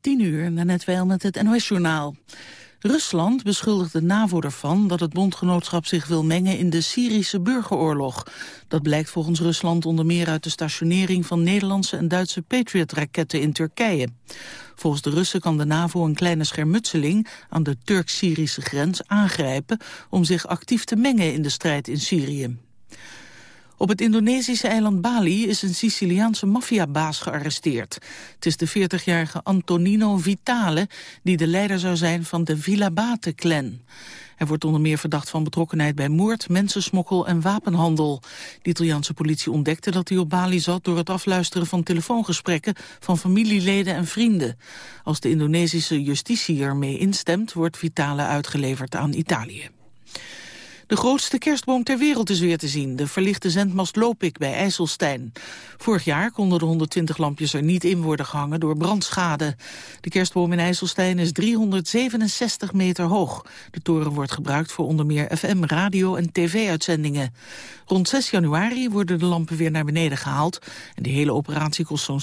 10 uur, net wel met het NOS-journaal. Rusland beschuldigt de NAVO ervan dat het bondgenootschap zich wil mengen in de Syrische burgeroorlog. Dat blijkt volgens Rusland onder meer uit de stationering van Nederlandse en Duitse Patriot-raketten in Turkije. Volgens de Russen kan de NAVO een kleine schermutseling aan de Turk-Syrische grens aangrijpen om zich actief te mengen in de strijd in Syrië. Op het Indonesische eiland Bali is een Siciliaanse maffiabaas gearresteerd. Het is de 40-jarige Antonino Vitale, die de leider zou zijn van de Villa Bate-clan. Hij wordt onder meer verdacht van betrokkenheid bij moord, mensensmokkel en wapenhandel. De Italiaanse politie ontdekte dat hij op Bali zat door het afluisteren van telefoongesprekken van familieleden en vrienden. Als de Indonesische justitie ermee instemt, wordt Vitale uitgeleverd aan Italië. De grootste kerstboom ter wereld is weer te zien, de verlichte zendmast Lopik bij IJsselstein. Vorig jaar konden de 120 lampjes er niet in worden gehangen door brandschade. De kerstboom in IJsselstein is 367 meter hoog. De toren wordt gebruikt voor onder meer FM, radio en tv-uitzendingen. Rond 6 januari worden de lampen weer naar beneden gehaald. En de hele operatie kost zo'n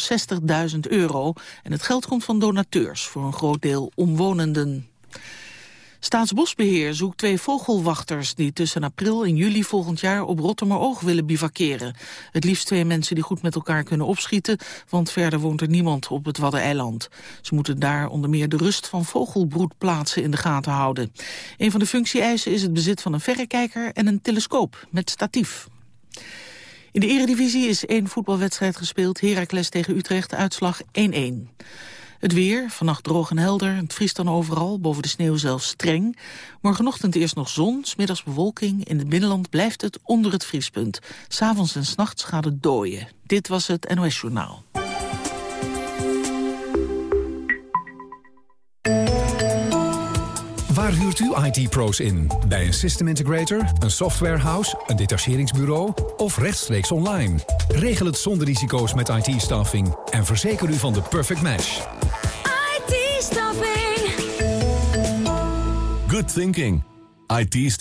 60.000 euro. En het geld komt van donateurs, voor een groot deel omwonenden. Staatsbosbeheer zoekt twee vogelwachters die tussen april en juli volgend jaar op Rottermeroog willen bivakeren. Het liefst twee mensen die goed met elkaar kunnen opschieten, want verder woont er niemand op het Waddeneiland. Ze moeten daar onder meer de rust van vogelbroedplaatsen in de gaten houden. Een van de functie-eisen is het bezit van een verrekijker en een telescoop met statief. In de eredivisie is één voetbalwedstrijd gespeeld, Heracles tegen Utrecht, uitslag 1-1. Het weer, vannacht droog en helder, het vriest dan overal, boven de sneeuw zelfs streng. Morgenochtend eerst nog zon, smiddags bewolking. In het binnenland blijft het onder het vriespunt. S'avonds en s'nachts gaat het dooien. Dit was het NOS Journaal. Waar huurt u IT-pro's in? Bij een system integrator, een softwarehouse, een detacheringsbureau of rechtstreeks online? Regel het zonder risico's met IT-staffing en verzeker u van de perfect match. IT-staffing. Good thinking. it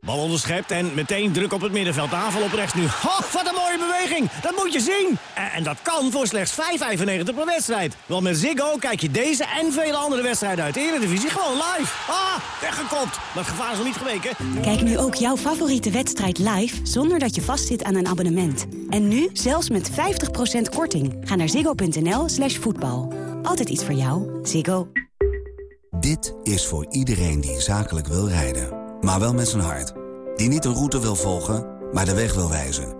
Bal onderschept en meteen druk op het middenveld. Aanval op rechts nu. Oh, wat een mooie beweging. Dat moet je zien. En, en dat kan voor slechts 5,95 per wedstrijd. Want met Ziggo kijk je deze en vele andere wedstrijden uit de Eredivisie gewoon live. Ah, weggekopt. Maar het gevaar is nog niet geweken. Kijk nu ook jouw favoriete wedstrijd live zonder dat je vastzit aan een abonnement. En nu zelfs met 50% korting. Ga naar ziggo.nl slash voetbal. Altijd iets voor jou. Ziggo. Dit is voor iedereen die zakelijk wil rijden maar wel met zijn hart. Die niet een route wil volgen, maar de weg wil wijzen.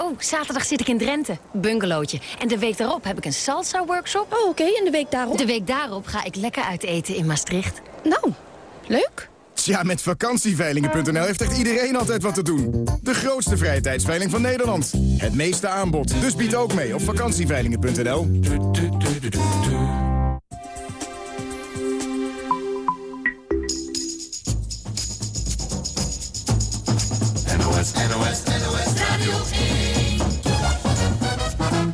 Oh, zaterdag zit ik in Drenthe. Bungalowtje. En de week daarop heb ik een salsa-workshop. Oh, oké. En de week daarop? De week daarop ga ik lekker uit eten in Maastricht. Nou, leuk. Tja, met vakantieveilingen.nl heeft echt iedereen altijd wat te doen. De grootste vrije tijdsveiling van Nederland. Het meeste aanbod. Dus bied ook mee op vakantieveilingen.nl. NOS, NOS, NOS Radio 1.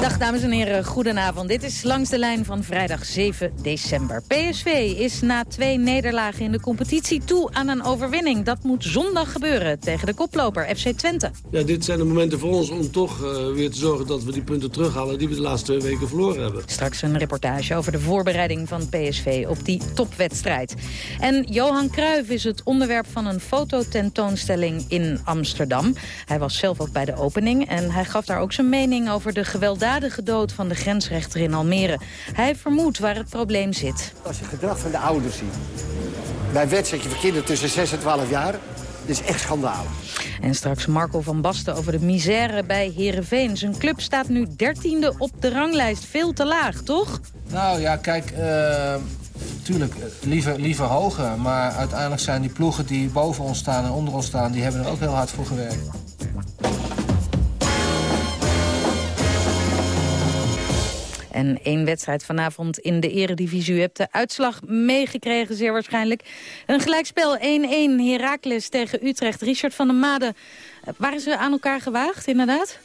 Dag dames en heren, goedenavond. Dit is Langs de Lijn van vrijdag 7 december. PSV is na twee nederlagen in de competitie toe aan een overwinning. Dat moet zondag gebeuren tegen de koploper FC Twente. Ja, dit zijn de momenten voor ons om toch uh, weer te zorgen dat we die punten terughalen... die we de laatste twee weken verloren hebben. Straks een reportage over de voorbereiding van PSV op die topwedstrijd. En Johan Cruijff is het onderwerp van een fototentoonstelling in Amsterdam. Hij was zelf ook bij de opening en hij gaf daar ook zijn mening over de gewelddadige gewelddadige dood van de grensrechter in Almere. Hij vermoedt waar het probleem zit. Als je het gedrag van de ouders ziet... bij wedstrijdje voor kinderen tussen 6 en 12 jaar... dit is echt schandalig. En straks Marco van Basten over de misère bij Herenveen. Zijn club staat nu dertiende op de ranglijst. Veel te laag, toch? Nou ja, kijk... Uh... Tuurlijk, liever, liever hoger. Maar uiteindelijk zijn die ploegen die boven ons staan en onder ons staan... die hebben er ook heel hard voor gewerkt. En één wedstrijd vanavond in de eredivisie. U hebt de uitslag meegekregen, zeer waarschijnlijk. Een gelijkspel 1-1 Heracles tegen Utrecht. Richard van der Made, waren ze aan elkaar gewaagd, inderdaad?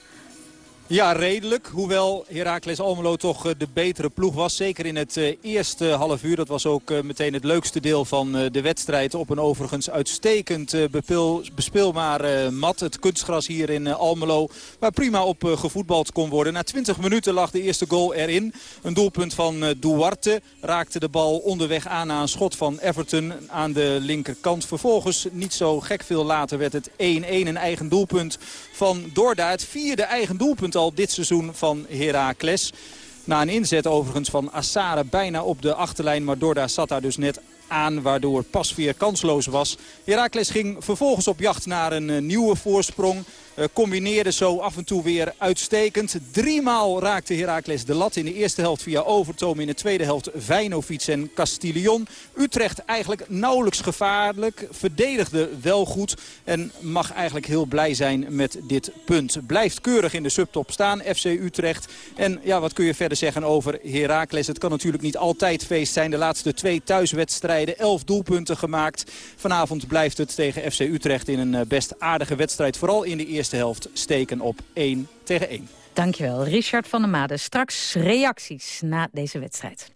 Ja, redelijk. Hoewel Heracles Almelo toch eh, de betere ploeg was. Zeker in het eh, eerste half uur. Dat was ook eh, meteen het leukste deel van de wedstrijd. Op een overigens uitstekend bespeelbare mat. Het kunstgras hier in Almelo. Waar prima op gevoetbald kon worden. Na 20 minuten lag de eerste goal erin. Een doelpunt van Duarte. Raakte de bal onderweg aan na een schot van Everton aan de linkerkant. Vervolgens, niet zo gek veel later, werd het 1-1. Een eigen doelpunt van Dorda. Het vierde eigen doelpunt al dit seizoen van Heracles. Na een inzet overigens van Assare bijna op de achterlijn. Maar Dorda zat daar dus net aan, waardoor Pasveer kansloos was. Heracles ging vervolgens op jacht naar een eh, nieuwe voorsprong. Uh, combineerde zo af en toe weer uitstekend. Driemaal raakte Heracles de lat in de eerste helft via Overtoom. In de tweede helft Vijnovic en Castillon. Utrecht eigenlijk nauwelijks gevaarlijk. Verdedigde wel goed. En mag eigenlijk heel blij zijn met dit punt. Blijft keurig in de subtop staan, FC Utrecht. En ja, wat kun je verder zeggen over Heracles? Het kan natuurlijk niet altijd feest zijn. De laatste twee thuiswedstrijden, elf doelpunten gemaakt. Vanavond blijft het tegen FC Utrecht in een eh, best aardige wedstrijd. Vooral in de eerste eerste helft steken op 1 tegen 1. Dankjewel, Richard van der Made. Straks reacties na deze wedstrijd.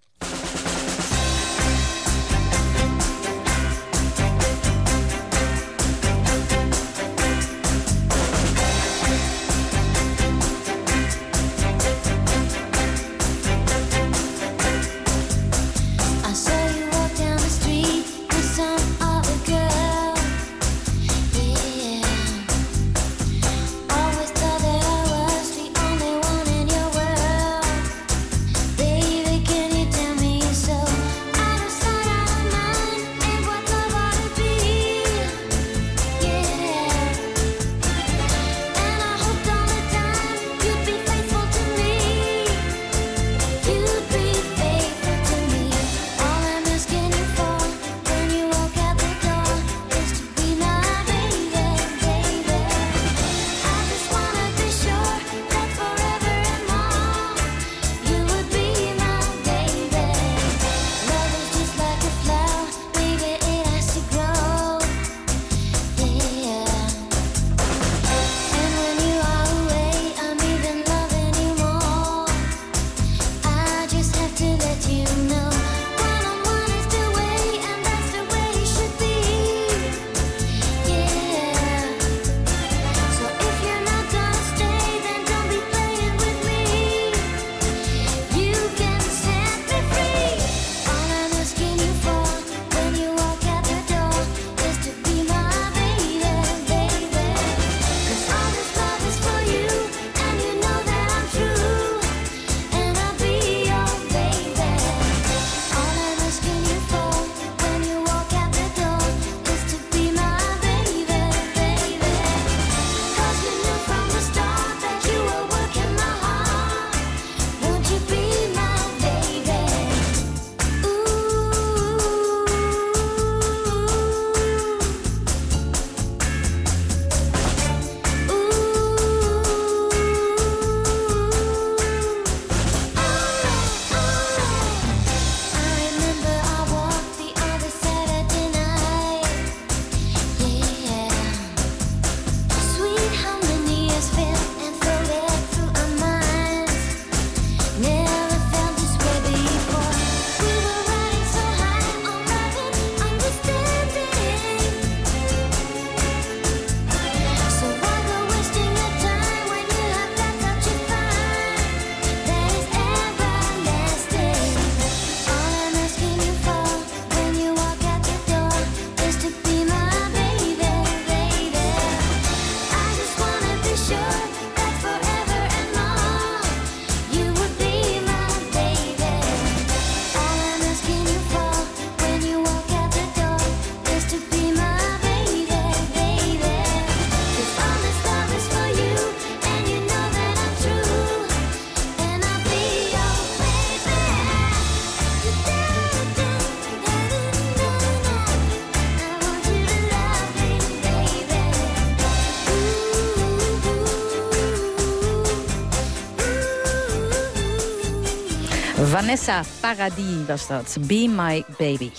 Vanessa Paradis was dat. Be My Baby.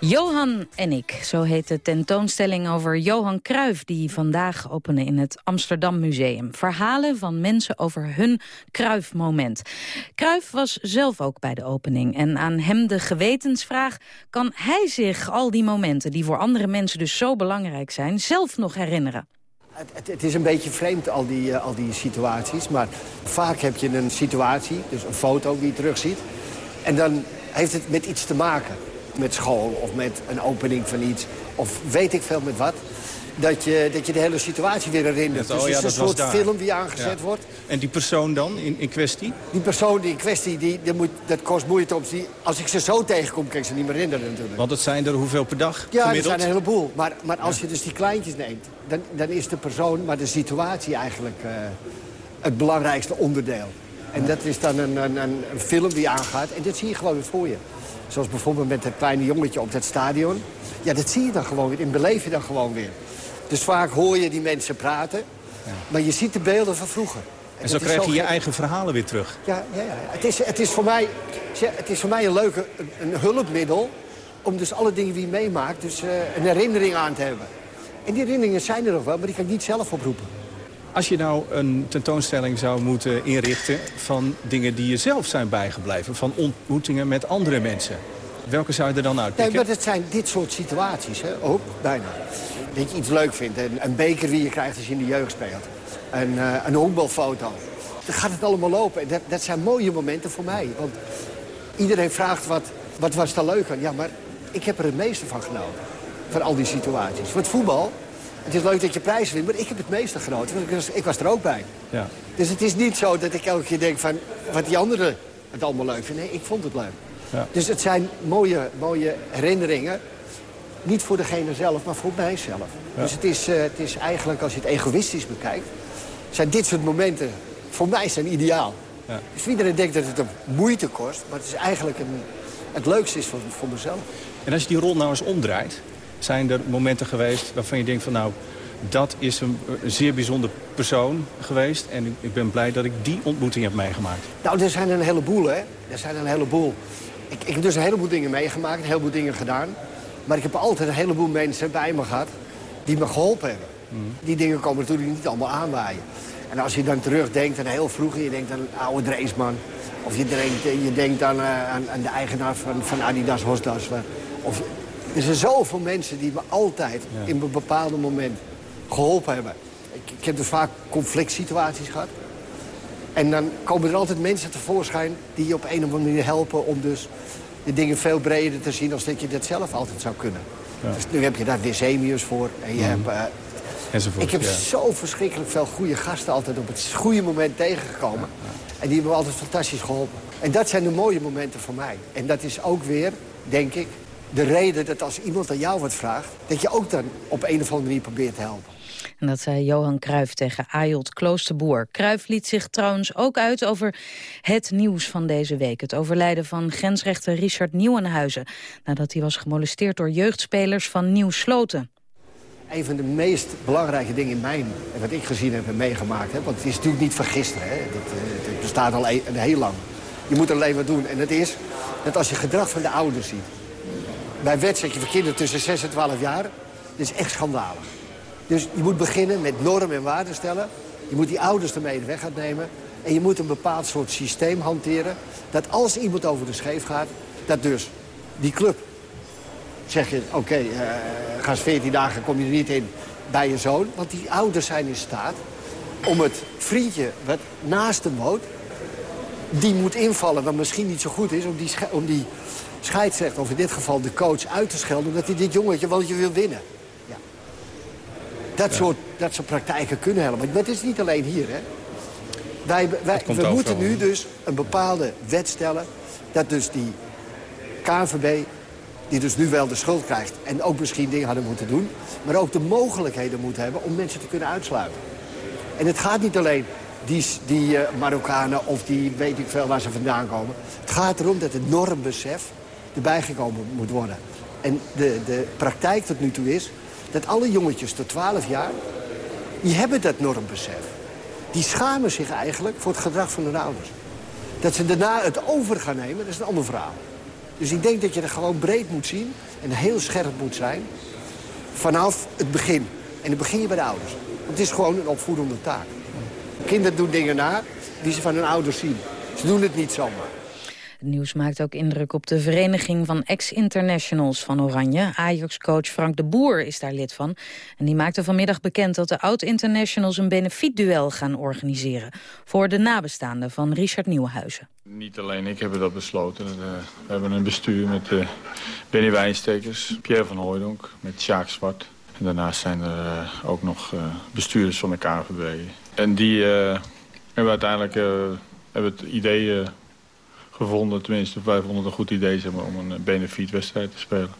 Johan en ik, zo heet de tentoonstelling over Johan Cruijff... die vandaag openen in het Amsterdam Museum. Verhalen van mensen over hun Cruijff-moment. Cruijff was zelf ook bij de opening. En aan hem de gewetensvraag... kan hij zich al die momenten, die voor andere mensen dus zo belangrijk zijn... zelf nog herinneren? Het, is een beetje vreemd, al die, uh, al die situaties. Maar vaak heb je een situatie, dus een foto die je terugziet. En dan heeft het met iets te maken. Met school of met een opening van iets. Of weet ik veel met wat. Dat je, dat je de hele situatie weer herinnert. Dat, dus oh, het ja, is een soort daar. film die aangezet Ja. wordt. En die persoon dan in, in kwestie? Die persoon die in kwestie, die, die moet, dat kost moeite om die, Als ik ze zo tegenkom, kan ik ze niet meer herinneren natuurlijk. Want het zijn er hoeveel per dag Ja, er gemiddeld? zijn een heleboel. Maar, maar als je dus die kleintjes neemt, dan, dan is de persoon, maar de situatie eigenlijk eh, het belangrijkste onderdeel. En dat is dan een, een, een, een film die aangaat. En dat zie je gewoon weer voor je. Zoals bijvoorbeeld met dat kleine jongetje op dat stadion. Ja, dat zie je dan gewoon weer. En beleef je dan gewoon weer. Dus vaak hoor je die mensen praten. Maar je ziet de beelden van vroeger. En zo dat krijg je je eigen verhalen weer terug. Ja, ja, ja. Het, is, het, is voor mij, het is voor mij een leuke een, een hulpmiddel... om dus alle dingen die je meemaakt, dus eh, een herinnering aan te hebben. En die herinneringen zijn er nog wel, maar die kan ik niet zelf oproepen. Als je nou een tentoonstelling zou moeten inrichten van dingen die je zelf zijn bijgebleven. Van ontmoetingen met andere mensen. Welke zou je er dan Nee, uitpikken? maar het zijn dit soort situaties, hè? ook bijna. Dat je iets leuk vindt. Een, een beker die je krijgt als je in de jeugd speelt. Een, eh, een honkbalfoto. Dan gaat het allemaal lopen. En dat, dat zijn mooie momenten voor mij. Want iedereen vraagt, wat, wat was er leuk aan? Ja, maar ik heb er het meeste van genoten. Van al die situaties. Want voetbal, het is leuk dat je prijs wint, maar ik heb het meeste genoten. Want ik was, ik was er ook bij. Ja. Dus het is niet zo dat ik elke keer denk van wat die anderen het allemaal leuk vinden. Nee, ik vond het leuk. Ja. Dus het zijn mooie, mooie herinneringen. Niet voor degene zelf, maar voor mijzelf. Ja. Dus het is, eh, het is eigenlijk, als je het egoïstisch bekijkt... zijn dit soort momenten voor mij zijn ideaal. Ja. Dus iedereen denkt dat het een moeite kost... maar het is eigenlijk een, het leukste is voor, voor mezelf. En als je die rol nou eens omdraait, zijn er momenten geweest waarvan je denkt van nou, dat is een, een zeer bijzonder persoon geweest. En ik, ik ben blij dat ik die ontmoeting heb meegemaakt. Nou, er zijn een heleboel, hè. Er zijn een heleboel. Ik, ik heb dus een heleboel dingen meegemaakt, een heleboel dingen gedaan. Maar ik heb altijd een heleboel mensen bij me gehad die me geholpen hebben. Die dingen komen natuurlijk niet allemaal aanwaaien. En als je dan terugdenkt aan heel vroeger, je denkt aan een oude Dreesman. Of je denkt, je denkt aan, eh, aan, aan de eigenaar van, van Adidas Hosdasler. Of, er zijn zoveel mensen die me altijd in een bepaalde moment geholpen hebben. Ik, ik heb dus vaak conflict situaties gehad. En dan komen er altijd mensen tevoorschijn die je op een of andere manier helpen... om dus de dingen veel breder te zien als dat je dat zelf altijd zou kunnen. Ja. Dus nu heb je daar Wisemius voor. En je hebt, eh, Enzovoort. ik heb ja. zo verschrikkelijk veel goede gasten altijd op het goede moment tegengekomen. En die hebben me altijd fantastisch geholpen. En dat zijn de mooie momenten voor mij. En dat is ook weer, denk ik, de reden dat als iemand aan jou wat vraagt... dat je ook dan op een of andere manier probeert te helpen. En dat zei Johan Cruijff tegen Ayolt Kloosterboer. Cruijff liet zich trouwens ook uit over het nieuws van deze week. Het overlijden van grensrechter Richard Nieuwenhuizen... nadat hij was gemolesteerd door jeugdspelers van Nieuw Sloten. Een van de meest belangrijke dingen in mijn, wat ik gezien heb en meegemaakt heb... want het is natuurlijk niet van gisteren, eh, het bestaat al e- heel lang. Je moet alleen wat doen. En dat is dat als je gedrag van de ouders ziet... bij een wedstrijdje voor kinderen tussen 6 en 12 jaar... dat is echt schandalig. Dus je moet beginnen met normen en waarden stellen. Je moet die ouders ermee weg gaan nemen. En je moet een bepaald soort systeem hanteren... dat als iemand over de scheef gaat, dat dus die club zeg je, oké, eh, ga eens 14 dagen, kom je er niet in bij je zoon. Want die ouders zijn in staat om het vriendje wat naast hem woont... die moet invallen, wat misschien niet zo goed is... om die, om die scheidsrechter, of in dit geval de coach, uit te schelden... omdat hij dit jongetje, want je wil winnen. Dat, soort, dat soort praktijken kunnen helpen. Maar het is niet alleen hier, hè. Wij, wij, we overal, moeten nu dus een bepaalde wet stellen... dat dus die KNVB, die dus nu wel de schuld krijgt... en ook misschien dingen hadden moeten doen... maar ook de mogelijkheden moet hebben om mensen te kunnen uitsluiten. En het gaat niet alleen die, die eh, Marokkanen of die weet ik veel waar ze vandaan komen. Het gaat erom dat het normbesef erbij gekomen moet worden. En de, de praktijk tot nu toe is dat alle jongetjes tot 12 jaar... die hebben dat normbesef. Die schamen zich eigenlijk voor het gedrag van hun ouders. Dat ze daarna het over gaan nemen, dat is een ander verhaal. Dus ik denk dat je er gewoon breed moet zien en heel scherp moet zijn vanaf het begin. En dan begin je bij de ouders. Want het is gewoon een opvoedende taak. Kinderen doen dingen na die ze van hun ouders zien. Ze doen het niet zomaar. Het nieuws maakt ook indruk op de vereniging van ex-internationals van Oranje. Ajax-coach Frank de Boer is daar lid van. En die maakte vanmiddag bekend dat de oud-internationals een benefietduel gaan organiseren. Voor de nabestaanden van Richard Nieuwenhuizen. Niet alleen ik heb dat besloten. Eh, we hebben een bestuur met uh, Benny Wijnstekers, Pierre van Hooydonk, met Sjaak Zwart. En daarnaast zijn er uh, ook nog bestuurders van de KVB. En die hebben uiteindelijk hebben het idee gevonden. Tenminste, wij vonden het een goed idee zeg maar, om een benefietwedstrijd te spelen.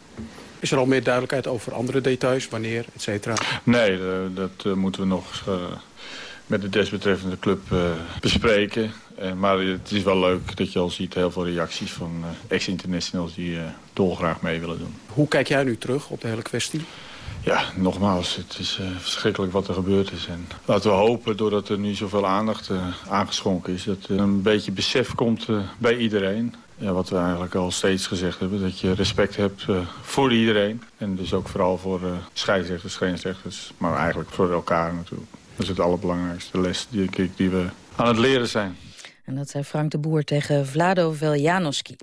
Is er al meer duidelijkheid over andere details, wanneer, et cetera? Nee, dat moeten we nog met de desbetreffende club bespreken. Maar het is wel leuk dat je al ziet heel veel reacties van ex-internationals die dolgraag mee willen doen. Hoe kijk jij nu terug op de hele kwestie? Ja, nogmaals, het is verschrikkelijk wat er gebeurd is. En laten we hopen, doordat er nu zoveel aandacht aangeschonken is... dat er een beetje besef komt bij iedereen. Ja, wat we eigenlijk al steeds gezegd hebben, dat je respect hebt voor iedereen. En dus ook vooral voor scheidsrechters, grensrechters, maar eigenlijk voor elkaar natuurlijk. Dat is het allerbelangrijkste les die, die we aan het leren zijn. En dat zei Frank de Boer tegen Vlado Veljanoski.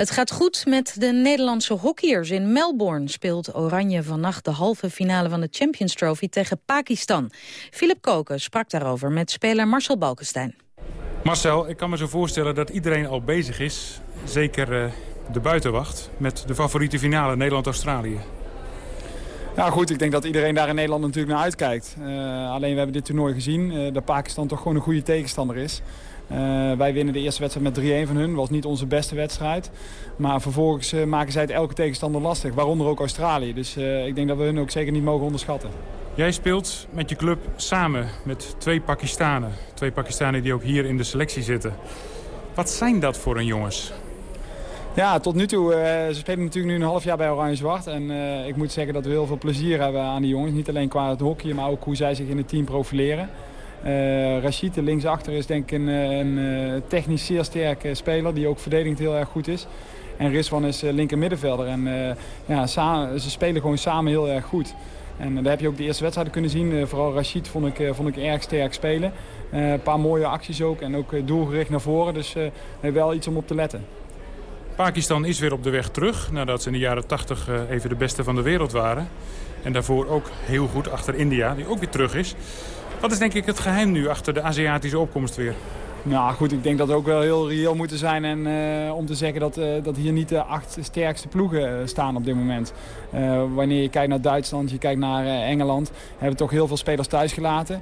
Het gaat goed met de Nederlandse hockeyers. In Melbourne speelt Oranje vannacht de halve finale van de Champions Trophy tegen Pakistan. Philip Koken sprak daarover met speler Marcel Balkenstein. Marcel, ik kan me zo voorstellen dat iedereen al bezig is, zeker uh, de buitenwacht, met de favoriete finale Nederland-Australië. Nou goed, ik denk dat iedereen daar in Nederland natuurlijk naar uitkijkt. Uh, alleen we hebben dit toernooi gezien, uh, dat Pakistan toch gewoon een goede tegenstander is. Uh, wij winnen de eerste wedstrijd met 3-1 van hun. was niet onze beste wedstrijd. Maar vervolgens uh, maken zij het elke tegenstander lastig. Waaronder ook Australië. Dus uh, ik denk dat we hun ook zeker niet mogen onderschatten. Jij speelt met je club samen met twee Pakistanen. Twee Pakistanen die ook hier in de selectie zitten. Wat zijn dat voor een jongens? Ja, tot nu toe. ze spelen natuurlijk nu een half jaar bij Oranje Zwart. En ik moet zeggen dat we heel veel plezier hebben aan die jongens. Niet alleen qua het hockey, maar ook hoe zij zich in het team profileren. Uh, Rashid, linksachter, is denk ik een, eh, een, eh, technisch zeer sterke speler die ook verdedigend heel erg goed is. En Rizwan is linker middenvelder. En ja, ze spelen gewoon samen heel erg goed. En daar heb je ook de eerste wedstrijden kunnen zien. vooral Rashid vond ik, vond ik erg sterk spelen. een paar mooie acties ook en ook doelgericht naar voren. Dus wel iets om op te letten. Pakistan is weer op de weg terug nadat ze in de jaren 80 even de beste van de wereld waren. En daarvoor ook heel goed achter India, die ook weer terug is. Wat is denk ik het geheim nu achter de Aziatische opkomst weer? Nou goed, ik denk dat we ook wel heel reëel moeten zijn en, uh, om te zeggen dat, uh, dat hier niet de acht sterkste ploegen uh, staan op dit moment. wanneer je kijkt naar Duitsland, je kijkt naar Engeland, hebben toch heel veel spelers thuis gelaten.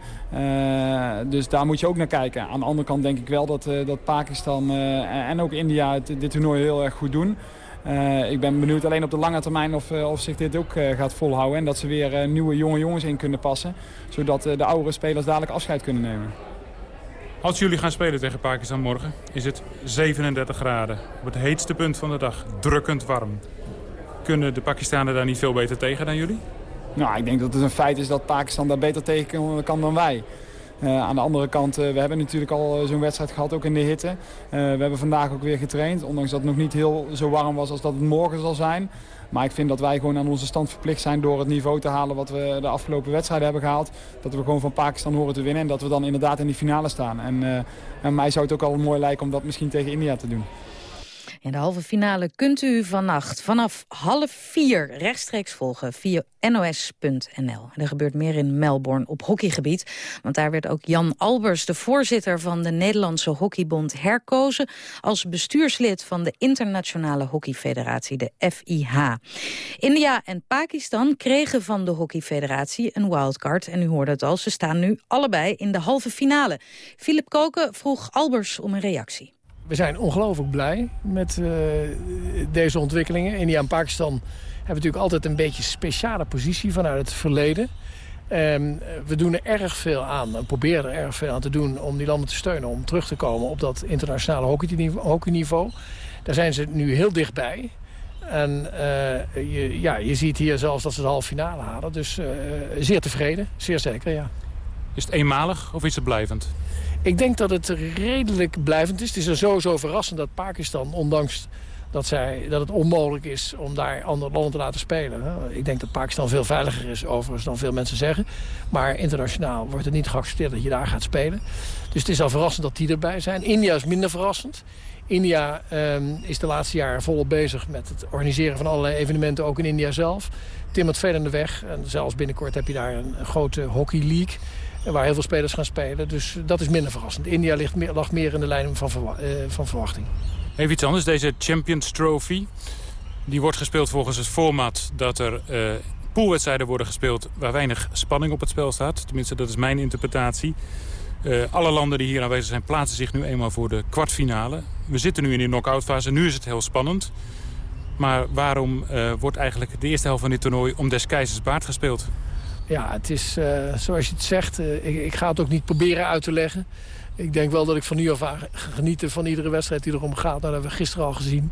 dus daar moet je ook naar kijken. Aan de andere kant denk ik wel dat, dat Pakistan en ook India dit toernooi heel erg goed doen. Uh, ik ben benieuwd alleen op de lange termijn of, uh, of zich dit ook uh, gaat volhouden. En dat ze weer nieuwe jonge jongens in kunnen passen. Zodat de oudere spelers dadelijk afscheid kunnen nemen. Als jullie gaan spelen tegen Pakistan morgen is het 37 graden. Op het heetste punt van de dag. Drukkend warm. Kunnen de Pakistanen daar niet veel beter tegen dan jullie? Nou, ik denk dat het een feit is dat Pakistan daar beter tegen kan dan wij. Uh, aan de andere kant, uh, we hebben natuurlijk al zo'n wedstrijd gehad, ook in de hitte. We hebben vandaag ook weer getraind, ondanks dat het nog niet heel zo warm was als dat het morgen zal zijn. Maar ik vind dat wij gewoon aan onze stand verplicht zijn door het niveau te halen wat we de afgelopen wedstrijden hebben gehaald. Dat we gewoon van Pakistan horen te winnen en dat we dan inderdaad in die finale staan. En, en mij zou het ook al mooi lijken om dat misschien tegen India te doen. In de halve finale kunt u vannacht vanaf half vier rechtstreeks volgen via nos.nl. Er gebeurt meer in Melbourne op hockeygebied. Want daar werd ook Jan Albers, de voorzitter van de Nederlandse Hockeybond, herkozen als bestuurslid van de Internationale Hockeyfederatie, de FIH. India en Pakistan kregen van de Hockeyfederatie een wildcard. En u hoorde het al, ze staan nu allebei in de halve finale. Philip Koken vroeg Albers om een reactie we zijn ongelooflijk blij met uh, deze ontwikkelingen. India en Pakistan hebben natuurlijk altijd een beetje speciale positie vanuit het verleden. Um, we doen er erg veel aan en proberen er erg veel aan te doen om die landen te steunen... om terug te komen op dat internationale hockeyniveau. Daar zijn ze nu heel dichtbij. En uh, je, ja, je ziet hier zelfs dat ze de halve finale halen. Dus uh, zeer tevreden, zeer zeker, ja. Is het eenmalig of is het blijvend? Ik denk dat het redelijk blijvend is. Het is er sowieso verrassend dat Pakistan, ondanks dat, zij, dat het onmogelijk is om daar andere landen te laten spelen. Ik denk dat Pakistan veel veiliger is overigens dan veel mensen zeggen. Maar internationaal wordt het niet geaccepteerd dat je daar gaat spelen. Dus het is al verrassend dat die erbij zijn. India is minder verrassend. India ehm, is de laatste jaren volop bezig met het organiseren van allerlei evenementen, ook in India zelf. Timmert veel aan de weg. En zelfs binnenkort heb je daar een grote hockey league waar heel veel spelers gaan spelen. Dus dat is minder verrassend. India ligt lag meer in de lijn van, uh, van verwachting. Even iets anders, deze Champions Trophy. Die wordt gespeeld volgens het format dat er uh, poolwedstrijden worden gespeeld... waar weinig spanning op het spel staat. Tenminste, dat is mijn interpretatie. Uh, alle landen die hier aanwezig zijn plaatsen zich nu eenmaal voor de kwartfinale. We zitten nu in de knock-out fase. Nu is het heel spannend. Maar waarom wordt eigenlijk de eerste helft van dit toernooi om des keizers baard gespeeld? Ja, het is uh, zoals je het zegt. Ik, ik, ga het ook niet proberen uit te leggen. Ik denk wel dat ik van nu af aan genieten van iedere wedstrijd die erom gaat. Nou, dat hebben we gisteren al gezien.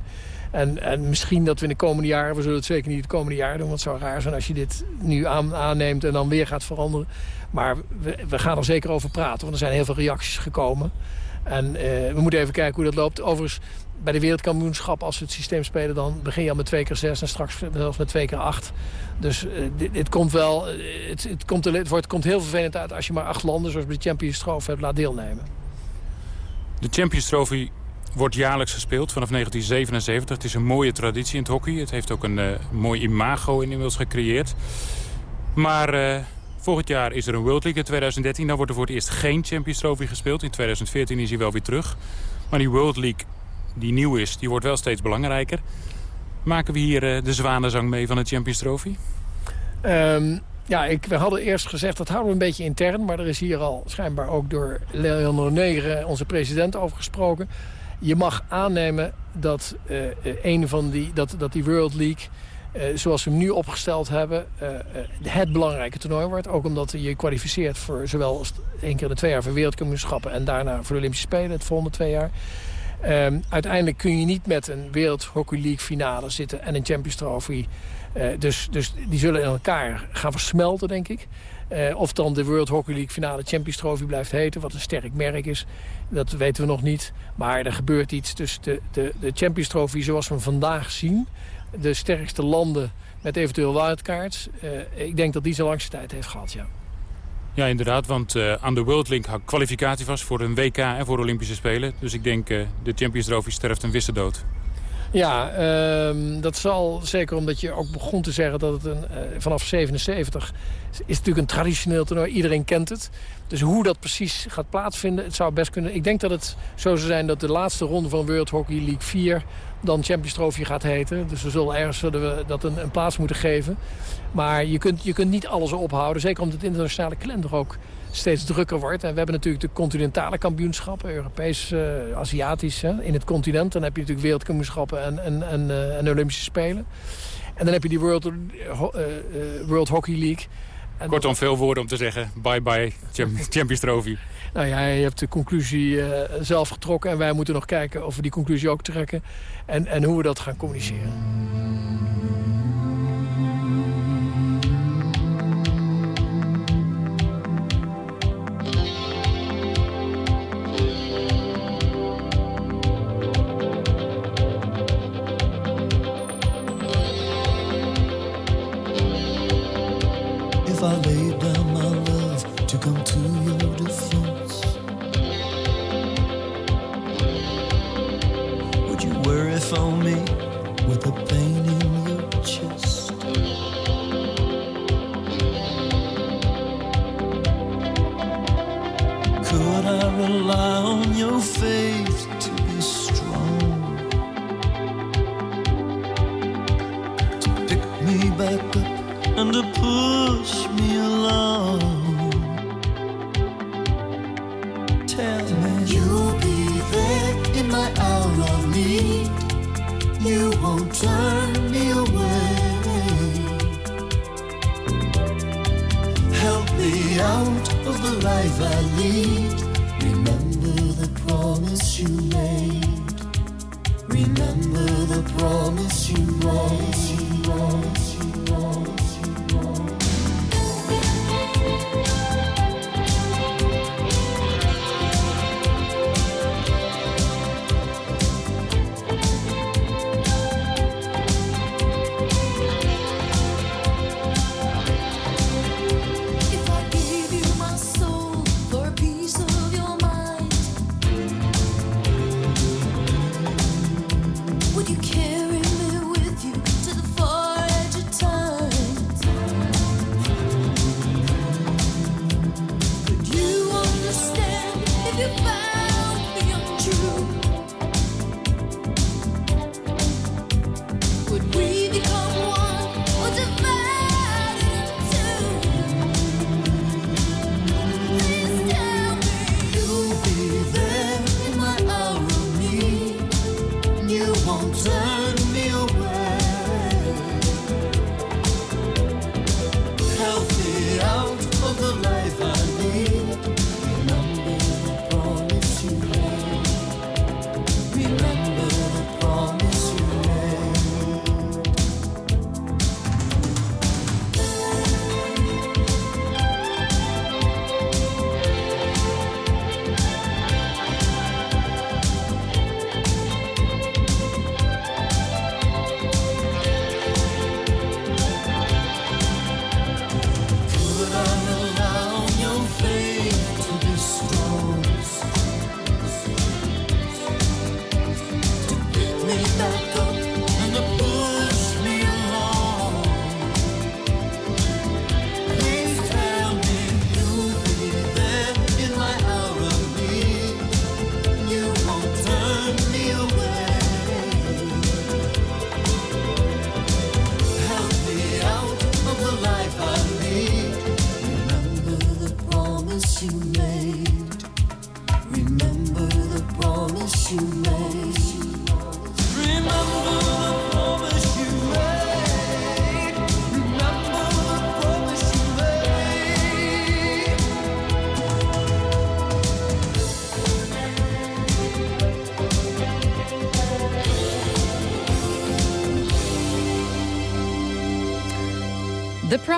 En, en misschien dat we in de komende jaren, we zullen het zeker niet het komende jaar doen... want het zou raar zijn als je dit nu aan, aanneemt en dan weer gaat veranderen. Maar we, we, gaan er zeker over praten, want er zijn heel veel reacties gekomen. En uh, we moeten even kijken hoe dat loopt. Overigens, bij de wereldkampioenschap, als we het systeem spelen... dan begin je al met twee keer zes en straks zelfs met twee keer acht. Dus uh, dit, dit, komt wel, het, het, komt, het wordt, komt heel vervelend uit als je maar acht landen... zoals bij de Champions Trophy hebt laat deelnemen. De Champions Trophy wordt jaarlijks gespeeld vanaf 1977. Het is een mooie traditie in het hockey. Het heeft ook een uh, mooi imago inmiddels gecreëerd. Maar uh, volgend jaar is er een World League in 2013. Dan wordt er voor het eerst geen Champions Trophy gespeeld. In 2014 is hij wel weer terug. Maar die World League die nieuw is, die wordt wel steeds belangrijker. Maken we hier uh, de zwanenzang mee van de Champions Trophy? Um, ja, ik, we hadden eerst gezegd dat houden we een beetje intern. Maar er is hier al schijnbaar ook door Leon Negre, onze president, over gesproken. Je mag aannemen dat, uh, een van die, dat, dat die World League... Uh, zoals we hem nu opgesteld hebben, het belangrijke toernooi wordt. Ook omdat je kwalificeert voor zowel één keer in de twee jaar voor wereldkampioenschappen... en daarna voor de Olympische Spelen, het volgende twee jaar. Um, uiteindelijk kun je niet met een Wereld Hockey League finale zitten en een Champions Trophy. Uh, dus, dus die zullen in elkaar gaan versmelten, denk ik. Uh, of dan de World Hockey League finale Champions Trophy blijft heten, wat een sterk merk is. Dat weten we nog niet. Maar er gebeurt iets. Dus de, de, de Champions Trophy zoals we vandaag zien... de sterkste landen met eventueel wildcards... Uh, ik denk dat die zijn langste tijd heeft gehad, ja. Ja, inderdaad, want uh, aan de World Link kwalificatie vast voor een WK en voor de Olympische Spelen. Dus ik denk uh, de Champions Trophy sterft een wisse dood. Ja, uh, dat zal zeker omdat je ook begon te zeggen dat het een, uh, vanaf 77 is natuurlijk een traditioneel toernooi. Iedereen kent het. Dus hoe dat precies gaat plaatsvinden, het zou best kunnen. Ik denk dat het zo zou zijn dat de laatste ronde van World Hockey League 4 dan Champions Trophy gaat heten. Dus we zullen ergens zullen we dat een, een plaats moeten geven. Maar je kunt, je kunt niet alles ophouden. Zeker omdat het internationale kalender ook steeds drukker wordt. En we hebben natuurlijk de continentale kampioenschappen, Europees, uh, Aziatisch, in het continent. Dan heb je natuurlijk wereldkampioenschappen en, en, en, en Olympische Spelen. En dan heb je die World, uh, World Hockey League. Kortom, veel woorden om te zeggen. Bye bye, Champions Trophy. Nou ja, je hebt de conclusie uh, zelf getrokken. En wij moeten nog kijken of we die conclusie ook trekken. En, en hoe we dat gaan communiceren. Turn me away. Help me out of the life I lead.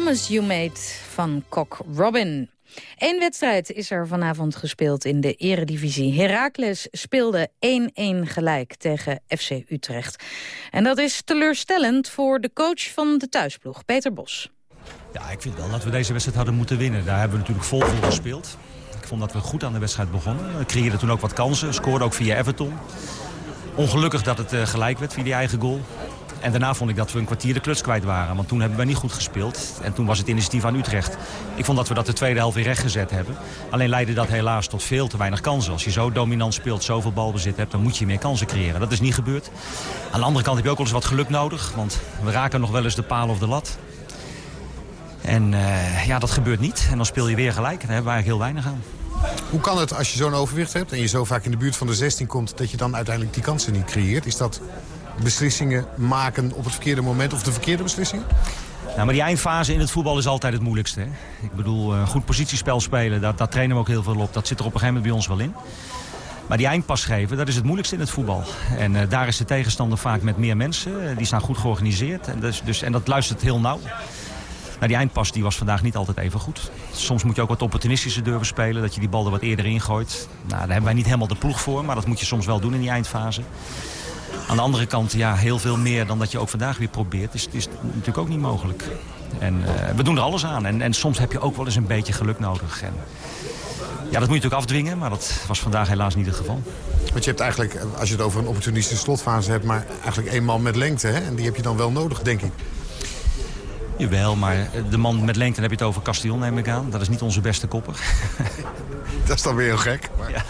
Promise You Made van Kok Robin. Eén wedstrijd is er vanavond gespeeld in de eredivisie. Heracles speelde 1-1 gelijk tegen FC Utrecht. En dat is teleurstellend voor de coach van de thuisploeg, Peter Bos. Ja, ik vind wel dat we deze wedstrijd hadden moeten winnen. Daar hebben we natuurlijk vol voor gespeeld. Ik vond dat we goed aan de wedstrijd begonnen. We creëerden toen ook wat kansen. Scoorden ook via Everton. Ongelukkig dat het eh, gelijk werd via die eigen goal. En daarna vond ik dat we een kwartier de kluts kwijt waren. Want toen hebben we niet goed gespeeld. En toen was het initiatief aan Utrecht. Ik vond dat we dat de tweede helft weer rechtgezet hebben. Alleen leidde dat helaas tot veel te weinig kansen. Als je zo dominant speelt, zoveel balbezit hebt... dan moet je meer kansen creëren. Dat is niet gebeurd. Aan de andere kant heb je ook wel eens wat geluk nodig. Want we raken nog wel eens de paal of de lat. En eh, ja, dat gebeurt niet. En dan speel je weer gelijk. Daar hebben we eigenlijk heel weinig aan. Hoe kan het als je zo'n overwicht hebt en je zo vaak in de buurt van de 16 komt... dat je dan uiteindelijk die kansen niet creëert? Is dat beslissingen maken op het verkeerde moment of de verkeerde beslissingen? Nou, maar die eindfase in het voetbal is altijd het moeilijkste. Hè? Ik bedoel, eh, goed positiespel spelen, daar, daar trainen we ook heel veel op. Dat zit er op een gegeven moment bij ons wel in. Maar die eindpas geven, dat is het moeilijkste in het voetbal. En eh, daar is de tegenstander vaak met meer mensen. Eh, die staan goed georganiseerd. En, dus, dus, en dat luistert heel nauw. Nou, die eindpas die was vandaag niet altijd even goed. Soms moet je ook wat opportunistischer durven spelen. Dat je die bal er wat eerder ingooit. Nou, daar hebben wij niet helemaal de ploeg voor. Maar dat moet je soms wel doen in die eindfase. Aan de andere kant, ja, heel veel meer dan dat je ook vandaag weer probeert... is, is natuurlijk ook niet mogelijk. En eh, we doen er alles aan. En, en soms heb je ook wel eens een beetje geluk nodig. En, ja, dat moet je natuurlijk afdwingen, maar dat was vandaag helaas niet het geval. Want je hebt eigenlijk, als je het over een opportunistische slotfase hebt... maar eigenlijk één man met lengte, hè? en die heb je dan wel nodig, denk ik. Jawel, maar de man met lengte, dan heb je het over Castillon, neem ik aan. Dat is niet onze beste kopper. Dat is dan weer heel gek. Maar... Ja.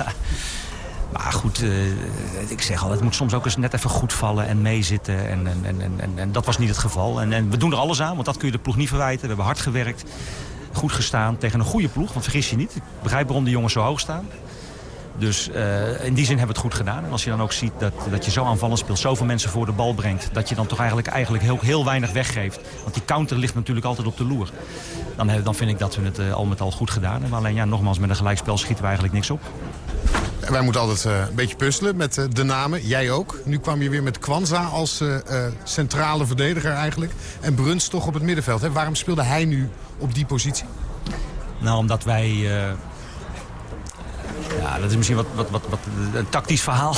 Maar goed, eh, ik zeg al, het moet soms ook eens net even goed vallen en meezitten. En, en, en, en, en dat was niet het geval. En, en we doen er alles aan, want dat kun je de ploeg niet verwijten. We hebben hard gewerkt, goed gestaan tegen een goede ploeg. Want vergis je niet, ik begrijp waarom de jongens zo hoog staan. Dus eh, in die zin hebben we het goed gedaan. En als je dan ook ziet dat, dat je zo aanvallend speelt, zoveel mensen voor de bal brengt... dat je dan toch eigenlijk, eigenlijk heel, heel weinig weggeeft. Want die counter ligt natuurlijk altijd op de loer. Dan, dan vind ik dat we het eh, al met al goed gedaan hebben. Alleen ja, nogmaals, met een gelijkspel schieten we eigenlijk niks op. Wij moeten altijd uh, een beetje puzzelen met de namen. Jij ook. Nu kwam je weer met Kwanza als centrale verdediger eigenlijk. En Bruns toch op het middenveld. Hè? Waarom speelde hij nu op die positie? Nou, omdat wij... Ja, dat is misschien wat, wat, wat, wat een tactisch verhaal.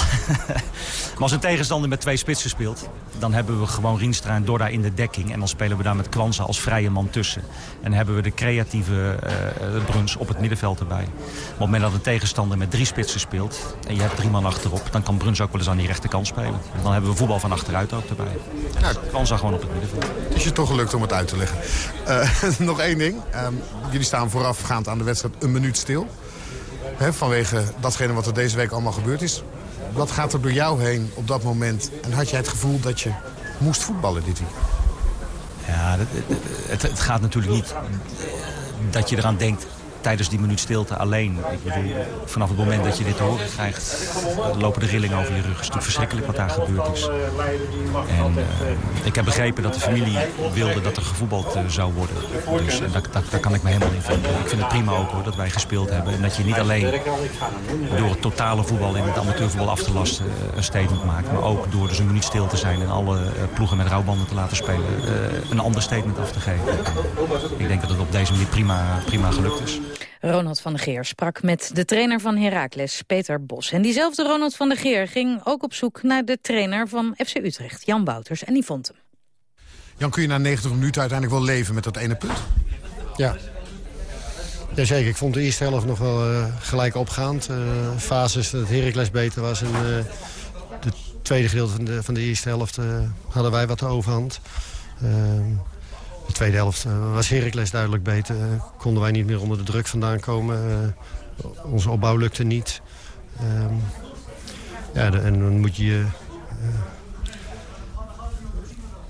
maar als een tegenstander met twee spitsen speelt... dan hebben we gewoon Rienstra en Dorda in de dekking. En dan spelen we daar met Kwanza als vrije man tussen. En hebben we de creatieve uh, Bruns op het middenveld erbij. Maar op het moment dat een tegenstander met drie spitsen speelt... en je hebt drie man achterop... dan kan Bruns ook wel eens aan die rechterkant spelen. En dan hebben we voetbal van achteruit ook erbij. Kwanza gewoon op het middenveld. Het is je toch gelukt om het uit te leggen. Uh, nog één ding. Um, jullie staan voorafgaand aan de wedstrijd een minuut stil. Vanwege datgene wat er deze week allemaal gebeurd is. Wat gaat er door jou heen op dat moment? En had jij het gevoel dat je moest voetballen dit week? Ja, het, het, het, gaat natuurlijk niet dat je eraan denkt tijdens die minuut stilte alleen. Ik bedoel, vanaf het moment dat je dit te horen krijgt, lopen de rillingen over je rug. Het is natuurlijk verschrikkelijk wat daar gebeurd is. En uh, ik heb begrepen dat de familie wilde dat er gevoetbald uh, zou worden. Dus daar, kan ik me helemaal in vinden. Ik vind het prima ook hoor, dat wij gespeeld hebben. En dat je niet alleen door het totale voetbal en het amateurvoetbal af te lasten een statement maakt. Maar ook door dus een minuut stil te zijn en alle ploegen met rouwbanden te laten spelen. een ander statement af te geven. Ik denk dat het op deze manier prima, prima gelukt is. Ronald van der Geer sprak met de trainer van Heracles, Peter Bos. En diezelfde Ronald van der Geer ging ook op zoek naar de trainer van FC Utrecht, Jan Wouters. En die vond hem. Jan, kun je na 90 minuten uiteindelijk wel leven met dat ene punt? Ja. Jazeker, ik vond de eerste helft nog wel uh, gelijk opgaand. Uh, fases dat Heracles beter was. En uh, de tweede gedeelte van de, van de eerste helft hadden wij wat de overhand. De tweede helft uh, was Heracles duidelijk beter. Uh, konden wij niet meer onder de druk vandaan komen. Uh, onze opbouw lukte niet. Um, ja, en dan moet je...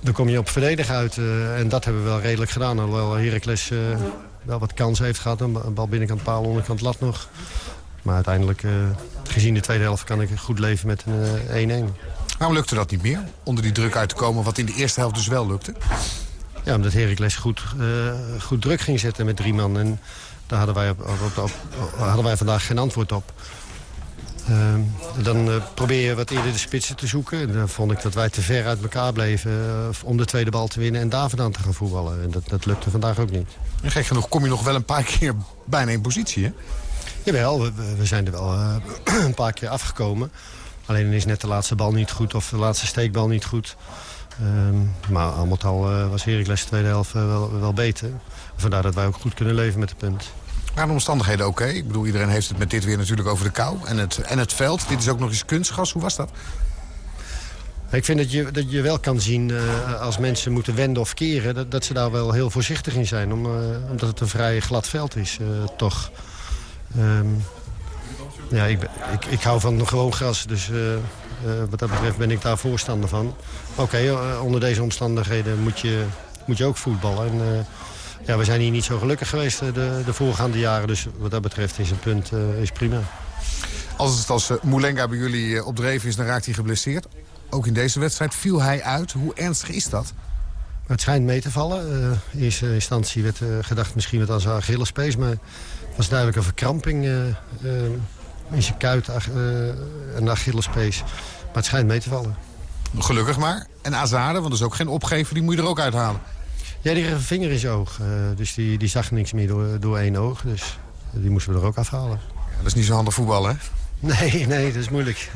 dan kom je op verdedigen uit. en dat hebben we wel redelijk gedaan. Alhoewel Heracles wel wat kansen heeft gehad. Een bal binnenkant paal, onderkant lat nog. Maar uiteindelijk, gezien de tweede helft, kan ik goed leven met een 1-1. Waarom lukte dat niet meer? Onder die druk uit te komen, wat in de eerste helft dus wel lukte? Ja, omdat Heracles goed, uh, goed druk ging zetten met drie man. En daar hadden wij, op, op, op, hadden wij vandaag geen antwoord op. Uh, dan uh, probeer je wat eerder de spitsen te zoeken. En dan vond ik dat wij te ver uit elkaar bleven om de tweede bal te winnen... en daar vandaan te gaan voetballen. En dat, dat lukte vandaag ook niet. En gek genoeg kom je nog wel een paar keer bijna in positie, hè? Jawel, we, we zijn er wel een paar keer afgekomen. Alleen is net de laatste bal niet goed of de laatste steekbal niet goed... Um, maar al met al uh, was Heracles de tweede helft uh, wel, wel beter. Vandaar dat wij ook goed kunnen leven met de punt. Waren de omstandigheden oké? Okay? Ik bedoel, iedereen heeft het met dit weer natuurlijk over de kou en het, en het veld. Dit is ook nog eens kunstgas. Hoe was dat? Ik vind dat je, dat je wel kan zien uh, als mensen moeten wenden of keren... Dat, dat, ze daar wel heel voorzichtig in zijn. Om, omdat het een vrij glad veld is, toch. Um, ja, ik, ik, ik, hou van gewoon gras, dus wat dat betreft ben ik daar voorstander van. Oké, okay, uh, onder deze omstandigheden moet je, moet je ook voetballen. En, uh, ja, we zijn hier niet zo gelukkig geweest de, de voorgaande jaren. Dus wat dat betreft is een punt is prima. Als het als Moulenga bij jullie opdreven is, dan raakt hij geblesseerd. Ook in deze wedstrijd viel hij uit. Hoe ernstig is dat? Het schijnt mee te vallen. in eerste instantie werd gedacht misschien met als Achillespees. Maar het was duidelijk een verkramping in zijn kuit en Achillespees. Maar het schijnt mee te vallen. Gelukkig maar. En Azade, want dat is ook geen opgever, die moet je er ook uithalen. Ja, die kreeg een vinger in zijn oog. Uh, dus die, die zag niks meer door, door één oog. Dus die moesten we er ook afhalen. Ja, dat is niet zo handig voetbal, hè? Nee, nee, dat is moeilijk.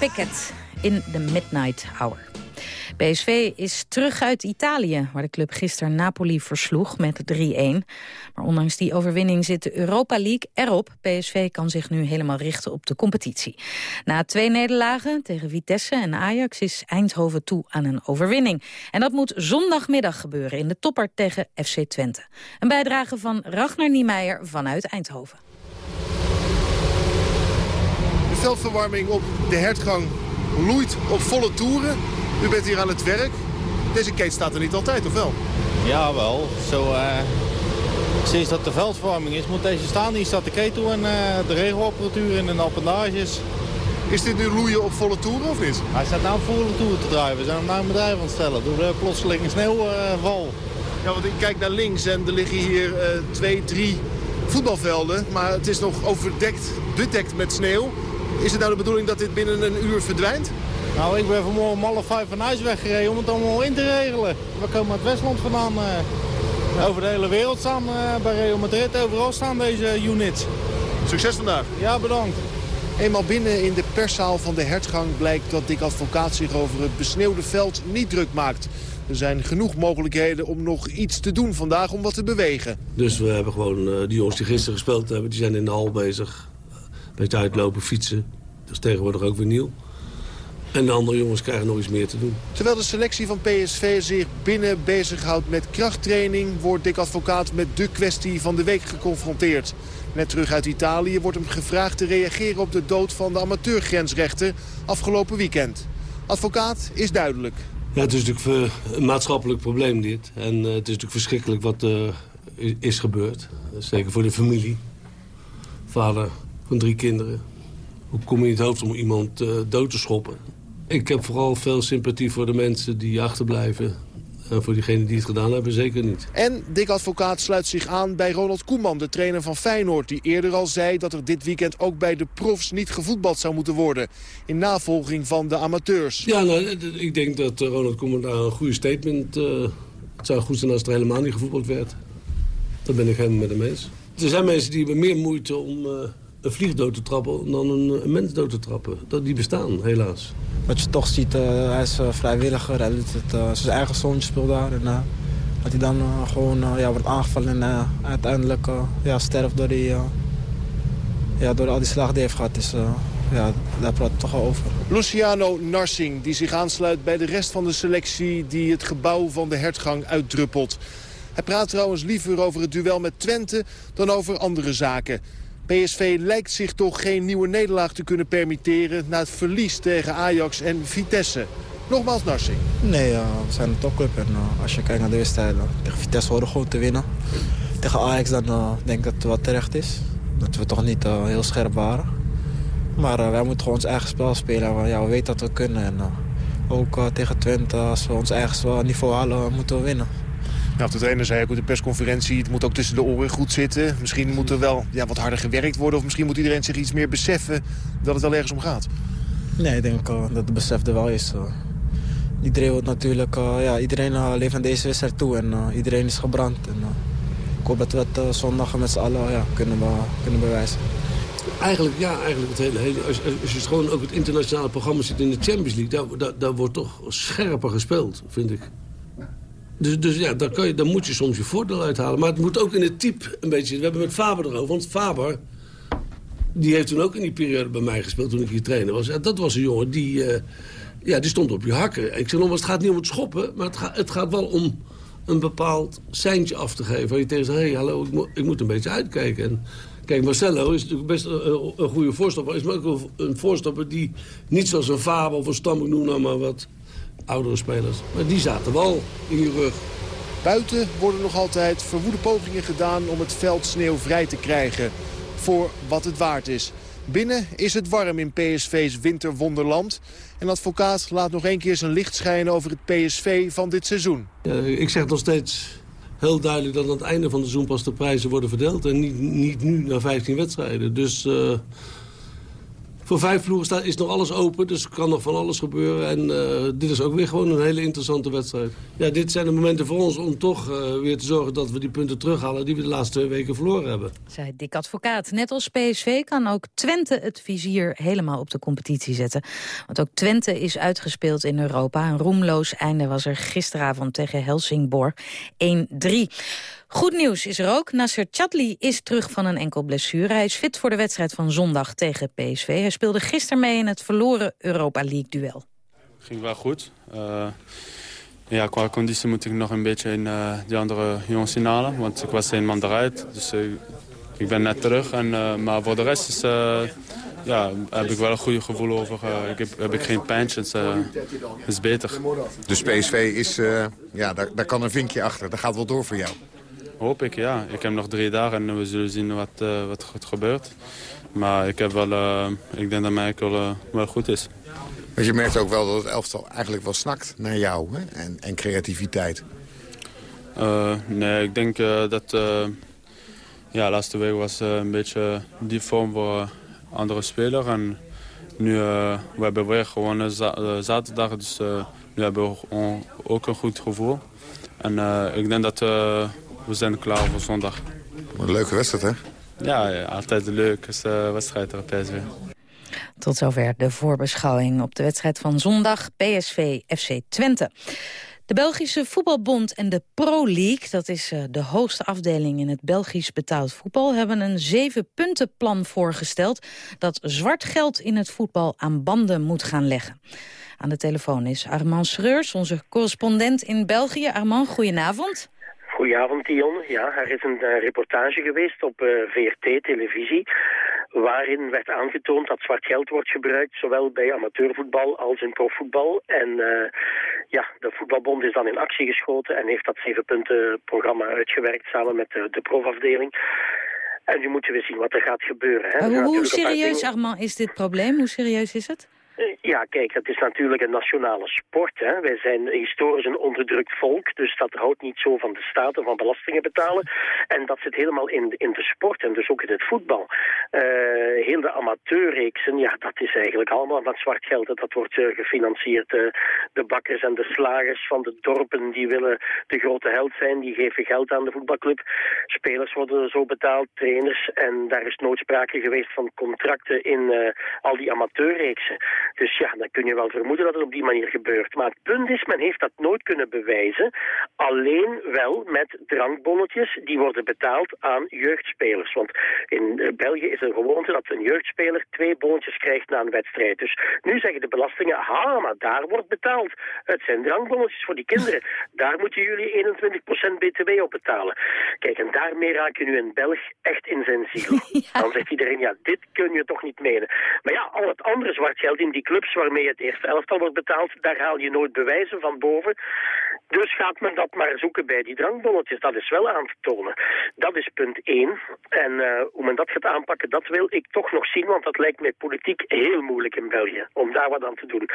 Pickett in the Midnight Hour. PSV is terug uit Italië, waar de club gisteren Napoli versloeg met 3-1. Maar ondanks die overwinning zit de Europa League erop. PSV kan zich nu helemaal richten op de competitie. Na twee nederlagen tegen Vitesse en Ajax is Eindhoven toe aan een overwinning. En dat moet zondagmiddag gebeuren in de topper tegen FC Twente. Een bijdrage van Ragnar Niemeyer vanuit Eindhoven. De veldverwarming op de hertgang loeit op volle toeren. U bent hier aan het werk. Deze kate staat er niet altijd, of wel? Ja, wel. Zo, uh, sinds dat de veldverwarming is, moet deze staan. Hier staat de ketel en uh, de regelapparatuur en de appendages. Is dit nu loeien op volle toeren of niet? Hij staat nou op volle toeren te draaien. We zijn hem naar een bedrijf aan het stellen door de plotselinge sneeuwval. ja, want ik kijk naar links en er liggen hier uh, twee, drie voetbalvelden. Maar het is nog overdekt, bedekt met sneeuw. Is het nou de bedoeling dat dit binnen een uur verdwijnt? Nou, ik ben vanmorgen om half vijf van huis weggereden om het allemaal in te regelen. We komen uit Westland vandaan. Uh, over de hele wereld staan uh, bij Real Madrid. Overal staan deze units. Succes vandaag. Ja, bedankt. Eenmaal binnen in de perszaal van de hertgang blijkt dat Dick Advocaat zich over het besneeuwde veld niet druk maakt. Er zijn genoeg mogelijkheden om nog iets te doen vandaag om wat te bewegen. Dus we hebben gewoon uh, die jongens die gisteren gespeeld hebben, die zijn in de hal bezig. Beetje uitlopen, fietsen. Dat is tegenwoordig ook weer nieuw. En de andere jongens krijgen nog iets meer te doen. Terwijl de selectie van PSV zich binnen bezighoudt met krachttraining... wordt Dick Advocaat met de kwestie van de week geconfronteerd. Net terug uit Italië wordt hem gevraagd te reageren op de dood van de amateurgrensrechter afgelopen weekend. Advocaat is duidelijk. Ja, het is natuurlijk een maatschappelijk probleem dit. En uh, het is natuurlijk verschrikkelijk wat er uh, is gebeurd. Zeker voor de familie. Vader van drie kinderen. Hoe kom je in het hoofd om iemand uh, dood te schoppen? Ik heb vooral veel sympathie voor de mensen die achterblijven. En voor diegenen die het gedaan hebben, zeker niet. En Dick Advocaat sluit zich aan bij Ronald Koeman, de trainer van Feyenoord... die eerder al zei dat er dit weekend ook bij de profs niet gevoetbald zou moeten worden. In navolging van de amateurs. Ja, nou, ik denk dat Ronald Koeman daar een goede statement... Uh, het zou goed zijn als er helemaal niet gevoetbald werd. Dat ben ik helemaal met hem eens. Er zijn mensen die hebben meer moeite om... Uh, een vlieg dood te trappen dan een, een, mens dood te trappen. Dat, die bestaan, helaas. Wat je toch ziet, uh, hij is uh, vrijwilliger. Hij doet het, uh, zijn eigen zoontje speelt daar. En dat hij dan gewoon ja, wordt aangevallen en uiteindelijk ja, sterft door, die, ja, door al die slag die hij heeft gehad. Dus ja, daar praat het toch al over. Luciano Narsing, die zich aansluit bij de rest van de selectie... die het gebouw van de hertgang uitdruppelt. Hij praat trouwens liever over het duel met Twente dan over andere zaken. PSV lijkt zich toch geen nieuwe nederlaag te kunnen permitteren... na het verlies tegen Ajax en Vitesse. Nogmaals Narsing. Nee, we zijn een topclub. En uh, als je kijkt naar de wedstrijden, tegen Vitesse horen gewoon te winnen. Tegen Ajax dan uh, denk ik dat het wat terecht is. Dat we toch niet heel scherp waren. Maar wij moeten gewoon ons eigen spel spelen. Ja, we weten dat we kunnen. En ook tegen Twente, als we ons eigen niveau halen, moeten we winnen. Nou, de trainer zei ook op de persconferentie... het moet ook tussen de oren goed zitten. Misschien moet er wel ja, wat harder gewerkt worden... of misschien moet iedereen zich iets meer beseffen dat het wel ergens om gaat. Nee, ik denk uh, dat het besef er wel is. Uh. Iedereen wordt natuurlijk... Uh, ja, iedereen leeft aan deze wedstrijd toe en iedereen is gebrand. En, ik hoop dat we het zondag met z'n allen ja, kunnen, kunnen bewijzen. Eigenlijk, ja, eigenlijk het hele, hele als, als, je gewoon ook het internationale programma zit in de Champions League... daar, daar, daar wordt toch scherper gespeeld, vind ik. Dus, dus ja, daar, kan je, daar moet je soms je voordeel uithalen. Maar het moet ook in het type een beetje... We hebben met Faber erover, want Faber... die heeft toen ook in die periode bij mij gespeeld toen ik hier trainer was. Dat was een jongen die... Uh, ja, die stond op je hakken. Ik zeg nog, het gaat niet om het schoppen... maar het, gaat, het gaat wel om een bepaald seintje af te geven. Waar je tegen zegt, hé, hey, hallo, ik ik moet een beetje uitkijken. En, kijk, Marcelo is natuurlijk best een, goede voorstapper. Is maar ook een voorstapper die niet zoals een Faber of een Stam, noem nou maar wat oudere spelers. Maar die zaten wel in je rug. Buiten worden nog altijd verwoede pogingen gedaan om het veld sneeuwvrij te krijgen. Voor wat het waard is. Binnen is het warm in PSV's winterwonderland. En advocaat laat nog één keer zijn licht schijnen over het PSV van dit seizoen. Ik zeg nog steeds heel duidelijk dat aan het einde van het seizoen pas de prijzen worden verdeeld. En niet, niet nu na 15 wedstrijden. Dus uh, voor vijf ploegen staat, is nog alles open. Dus kan nog van alles gebeuren. En eh, dit is ook weer gewoon een hele interessante wedstrijd. Ja, dit zijn de momenten voor ons om toch eh, weer te zorgen dat we die punten terughalen... die we de laatste twee weken verloren hebben. Zei Dick Advocaat. Net als PSV kan ook Twente het vizier helemaal op de competitie zetten. Want ook Twente is uitgespeeld in Europa. Een roemloos einde was er gisteravond tegen Helsingborg 1-3. Goed nieuws is er ook. Nasser Chadli is terug van een enkel blessure. Hij is fit voor de wedstrijd van zondag tegen PSV. Hij speelde gisteren mee in het verloren Europa League-duel. Ging wel goed. Uh, ja, qua conditie moet ik nog een beetje in uh, die andere jongens inhalen. Want ik was een man eruit. Dus uh, ik ben net terug. En, maar voor de rest is, ja, heb ik wel een goede gevoel over. ik heb, heb ik geen pijntje. Het is beter. Dus PSV is, ja, daar, daar kan een vinkje achter. Dat gaat wel door voor jou. Hoop ik, ja. Ik heb nog drie dagen en we zullen zien wat, uh, wat gebeurt. Maar ik, heb wel, uh, ik denk dat mij wel, uh, wel goed is. Maar je merkt ook wel dat het elftal eigenlijk wel snakt naar jou hè? En, en creativiteit. nee, ik denk dat... ja, laatste week was een beetje die vorm voor andere spelers. En nu we hebben we weer gewonnen zaterdag. Dus nu hebben we ook een goed gevoel. En ik denk dat we zijn klaar voor zondag. een leuke wedstrijd, hè? Ja, ja altijd een leuke uh, wedstrijd op PSV. Tot zover de voorbeschouwing op de wedstrijd van zondag PSV FC Twente. De Belgische Voetbalbond en de Pro League, dat is uh, de hoogste afdeling in het Belgisch betaald voetbal, hebben een zeven-puntenplan voorgesteld dat zwart geld in het voetbal aan banden moet gaan leggen. Aan de telefoon is Armand Schreurs, onze correspondent in België. Armand, goedenavond. Goedenavond, Dion. Ja, er is een uh, reportage geweest op uh, eh, VRT-televisie... waarin werd aangetoond dat zwart geld wordt gebruikt... zowel bij amateurvoetbal als in profvoetbal. En uh, ja, de voetbalbond is dan in actie geschoten... en heeft dat zeven punten programma uitgewerkt samen met de profafdeling. En nu moeten we zien wat er gaat gebeuren. Hè. Hoe, hoe serieus, Armand, is dit probleem? Hoe serieus is het? Ja, kijk, het is natuurlijk een nationale sport. Hè. Wij zijn historisch een onderdrukt volk, dus dat houdt niet zo van de staat en van belastingen betalen. En dat zit helemaal in, in de sport en dus ook in het voetbal. Uh, heel de amateurreeksen, ja, dat is eigenlijk allemaal van zwart geld. Dat wordt uh, gefinancierd. Uh, de bakkers en de slagers van de dorpen, die willen de grote held zijn, die geven geld aan de voetbalclub. Spelers worden zo betaald, trainers. En daar is nooit sprake geweest van contracten in al die amateurreeksen. Dus ja, dan kun je wel vermoeden dat het op die manier gebeurt. Maar het punt is, men heeft dat nooit kunnen bewijzen. Alleen wel met drankbonnetjes die worden betaald aan jeugdspelers. Want in eh, België is een gewoonte dat een jeugdspeler twee bonnetjes krijgt na een wedstrijd. Dus nu zeggen de belastingen, ha, maar daar wordt betaald. Het zijn drankbonnetjes voor die kinderen. Daar moeten jullie 21% btw op betalen. Kijk, en daarmee raak je nu een Belg echt in zijn ziel. Dan zegt iedereen, ja, dit kun je toch niet menen. Maar ja, al het andere zwart geld in die clubs waarmee het eerste elftal wordt betaald, daar haal je nooit bewijzen van boven. Dus gaat men dat maar zoeken bij die drankbonnetjes. Dat is wel aan te tonen. Dat is punt één. En uh, hoe men dat gaat aanpakken, dat wil ik toch nog zien, want dat lijkt mij politiek heel moeilijk in België, om daar wat aan te doen.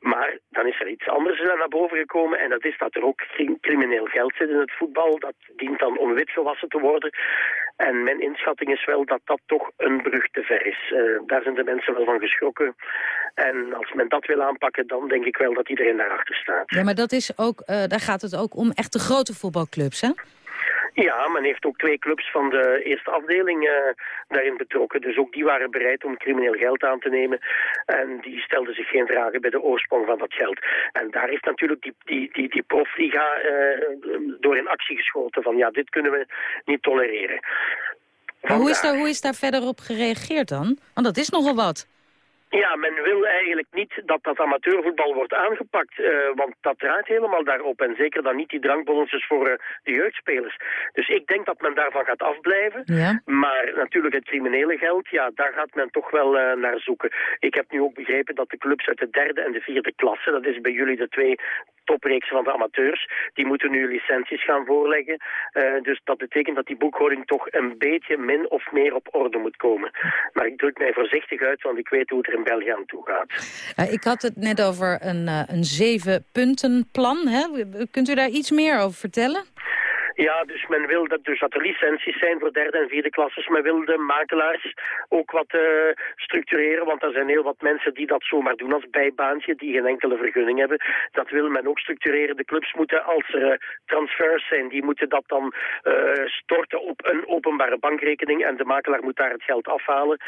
Maar dan is er iets anders naar boven gekomen en dat is dat er ook crimineel geld zit in het voetbal. Dat dient dan om witgewassen te worden. En mijn inschatting is wel dat dat toch een brug te ver is. Uh, daar zijn de mensen wel van geschrokken. En als men dat wil aanpakken, dan denk ik wel dat iedereen daarachter staat. Ja, maar dat is ook, uh, daar gaat het ook om echte grote voetbalclubs, hè? Ja, men heeft ook twee clubs van de eerste afdeling uh, daarin betrokken. Dus ook die waren bereid om crimineel geld aan te nemen. En die stelden zich geen vragen bij de oorsprong van dat geld. En daar heeft natuurlijk die, die, die, die profliga uh, door in actie geschoten van ja, dit kunnen we niet tolereren. Maar hoe is, daar, hoe is daar verder op gereageerd dan? Want dat is nogal wat. Ja, men wil eigenlijk niet dat dat amateurvoetbal wordt aangepakt, uh, want dat draait helemaal daarop. En zeker dan niet die drankbonnetjes voor uh, de jeugdspelers. Dus ik denk dat men daarvan gaat afblijven. Ja. Maar natuurlijk het criminele geld, ja, daar gaat men toch wel uh, naar zoeken. Ik heb nu ook begrepen dat de clubs uit de derde en de vierde klasse, dat is bij jullie de twee topreeksen van de amateurs, die moeten nu licenties gaan voorleggen. dus dat betekent dat die boekhouding toch een beetje min of meer op orde moet komen. Maar ik druk mij voorzichtig uit, want ik weet hoe het er in België aan toe gaat. Uh, ik had het net over een, uh, een zeven punten plan. Hè? Kunt u daar iets meer over vertellen? Ja, dus men wil dat, dus dat er licenties zijn voor derde en vierde klasses. Men wil de makelaars ook wat uh, structureren, want er zijn heel wat mensen die dat zomaar doen als bijbaantje, die geen enkele vergunning hebben. Dat wil men ook structureren. De clubs moeten, als er uh, transfers zijn, die moeten dat dan uh, storten op een openbare bankrekening en de makelaar moet daar het geld afhalen.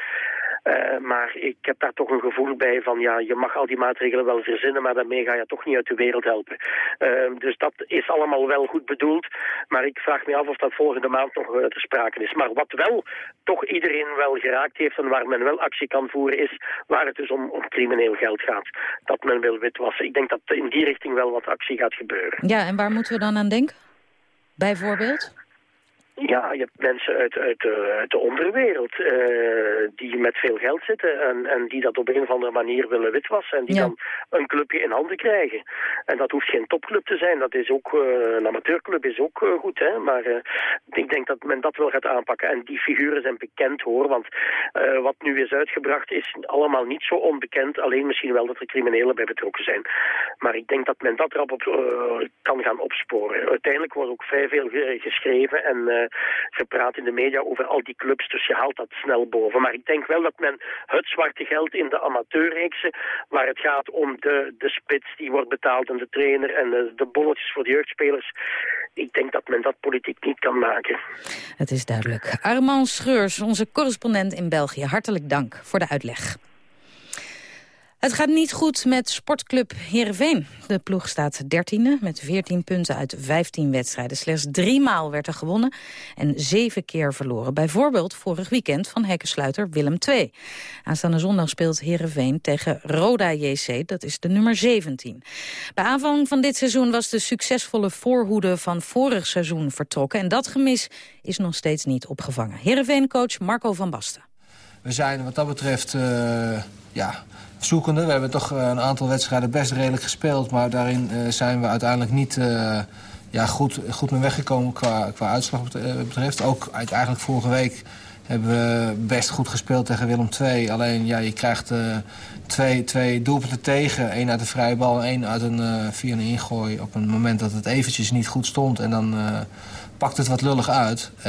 Maar ik heb daar toch een gevoel bij van ja, je mag al die maatregelen wel verzinnen, maar daarmee ga je toch niet uit de wereld helpen. Uh, dus dat is allemaal wel goed bedoeld, maar ik vraag me af of dat volgende maand nog uh, ter sprake is. Maar wat wel toch iedereen wel geraakt heeft en waar men wel actie kan voeren is waar het dus om, om crimineel geld gaat. Dat men wil witwassen. Ik denk dat in die richting wel wat actie gaat gebeuren. Ja, en waar moeten we dan aan denken? Bijvoorbeeld? Ja, je hebt mensen uit, uit, de, uit de onderwereld uh, die met veel geld zitten en, en die dat op een of andere manier willen witwassen en die ja. dan een clubje in handen krijgen. En dat hoeft geen topclub te zijn, dat is ook, uh, een amateurclub is ook uh, goed, hè? maar ik denk dat men dat wel gaat aanpakken. En die figuren zijn bekend hoor, want wat nu is uitgebracht is allemaal niet zo onbekend, alleen misschien wel dat er criminelen bij betrokken zijn. Maar ik denk dat men dat erop op, kan gaan opsporen. Uiteindelijk wordt ook vrij veel geschreven en gepraat in de media over al die clubs, dus je haalt dat snel boven. Maar ik denk wel dat men het zwarte geld in de amateurreeksen, waar het gaat om de, de spits die wordt betaald en de trainer en de, de bolletjes voor de jeugdspelers, ik denk dat men dat politiek niet kan maken. Het is duidelijk. Armand Schreurs, onze correspondent in België, hartelijk dank voor de uitleg. Het gaat niet goed met sportclub Heerenveen. De ploeg staat 13e met 14 punten uit 15 wedstrijden. Slechts drie maal werd er gewonnen en zeven keer verloren. Bijvoorbeeld vorig weekend van hekkensluiter Willem II. Aanstaande zondag speelt Heerenveen tegen Roda JC, dat is de nummer 17. Bij aanvang van dit seizoen was de succesvolle voorhoede van vorig seizoen vertrokken. En dat gemis is nog steeds niet opgevangen. Heerenveen-coach Marco van Basten. We zijn wat dat betreft... Uh, ja, zoekende. We hebben toch eh, een aantal wedstrijden best redelijk gespeeld. Maar daarin uh, zijn we uiteindelijk niet uh, ja, goed, goed mee weggekomen qua, qua uitslag betreft. Ook eigenlijk vorige week hebben we best goed gespeeld tegen Willem II. Alleen ja, je krijgt twee, twee doelpunten tegen. Eén uit de vrije bal en één uit een via een ingooi. Op een moment dat het eventjes niet goed stond. En dan pakt het wat lullig uit. Uh,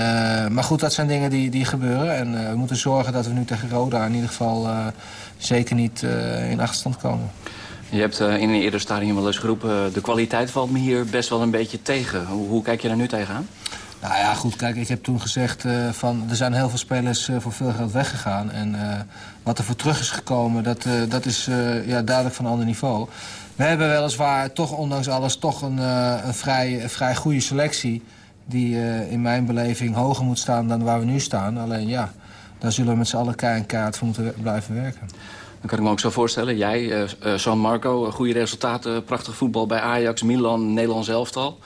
maar goed, dat zijn dingen die, die gebeuren. En uh, we moeten zorgen dat we nu tegen Roda in ieder geval uh, zeker niet in achterstand komen. Je hebt in een eerder stadium wel eens geroepen... de kwaliteit valt me hier best wel een beetje tegen. Hoe, hoe kijk je daar nu tegenaan? Nou ja, goed, kijk, ik heb toen gezegd uh, van... er zijn heel veel spelers uh, voor veel geld weggegaan. En uh, wat er voor terug is gekomen, dat, dat is ja, duidelijk van een ander niveau. We hebben weliswaar toch, ondanks alles, toch een, een vrij, een vrij goede selectie die in mijn beleving hoger moet staan dan waar we nu staan. Alleen ja, daar zullen we met z'n allen kaart voor moeten blijven werken. Dan kan ik me ook zo voorstellen. Jij, uh, uh, San Marco, goede resultaten, prachtig voetbal bij Ajax, Milan, Nederlands elftal.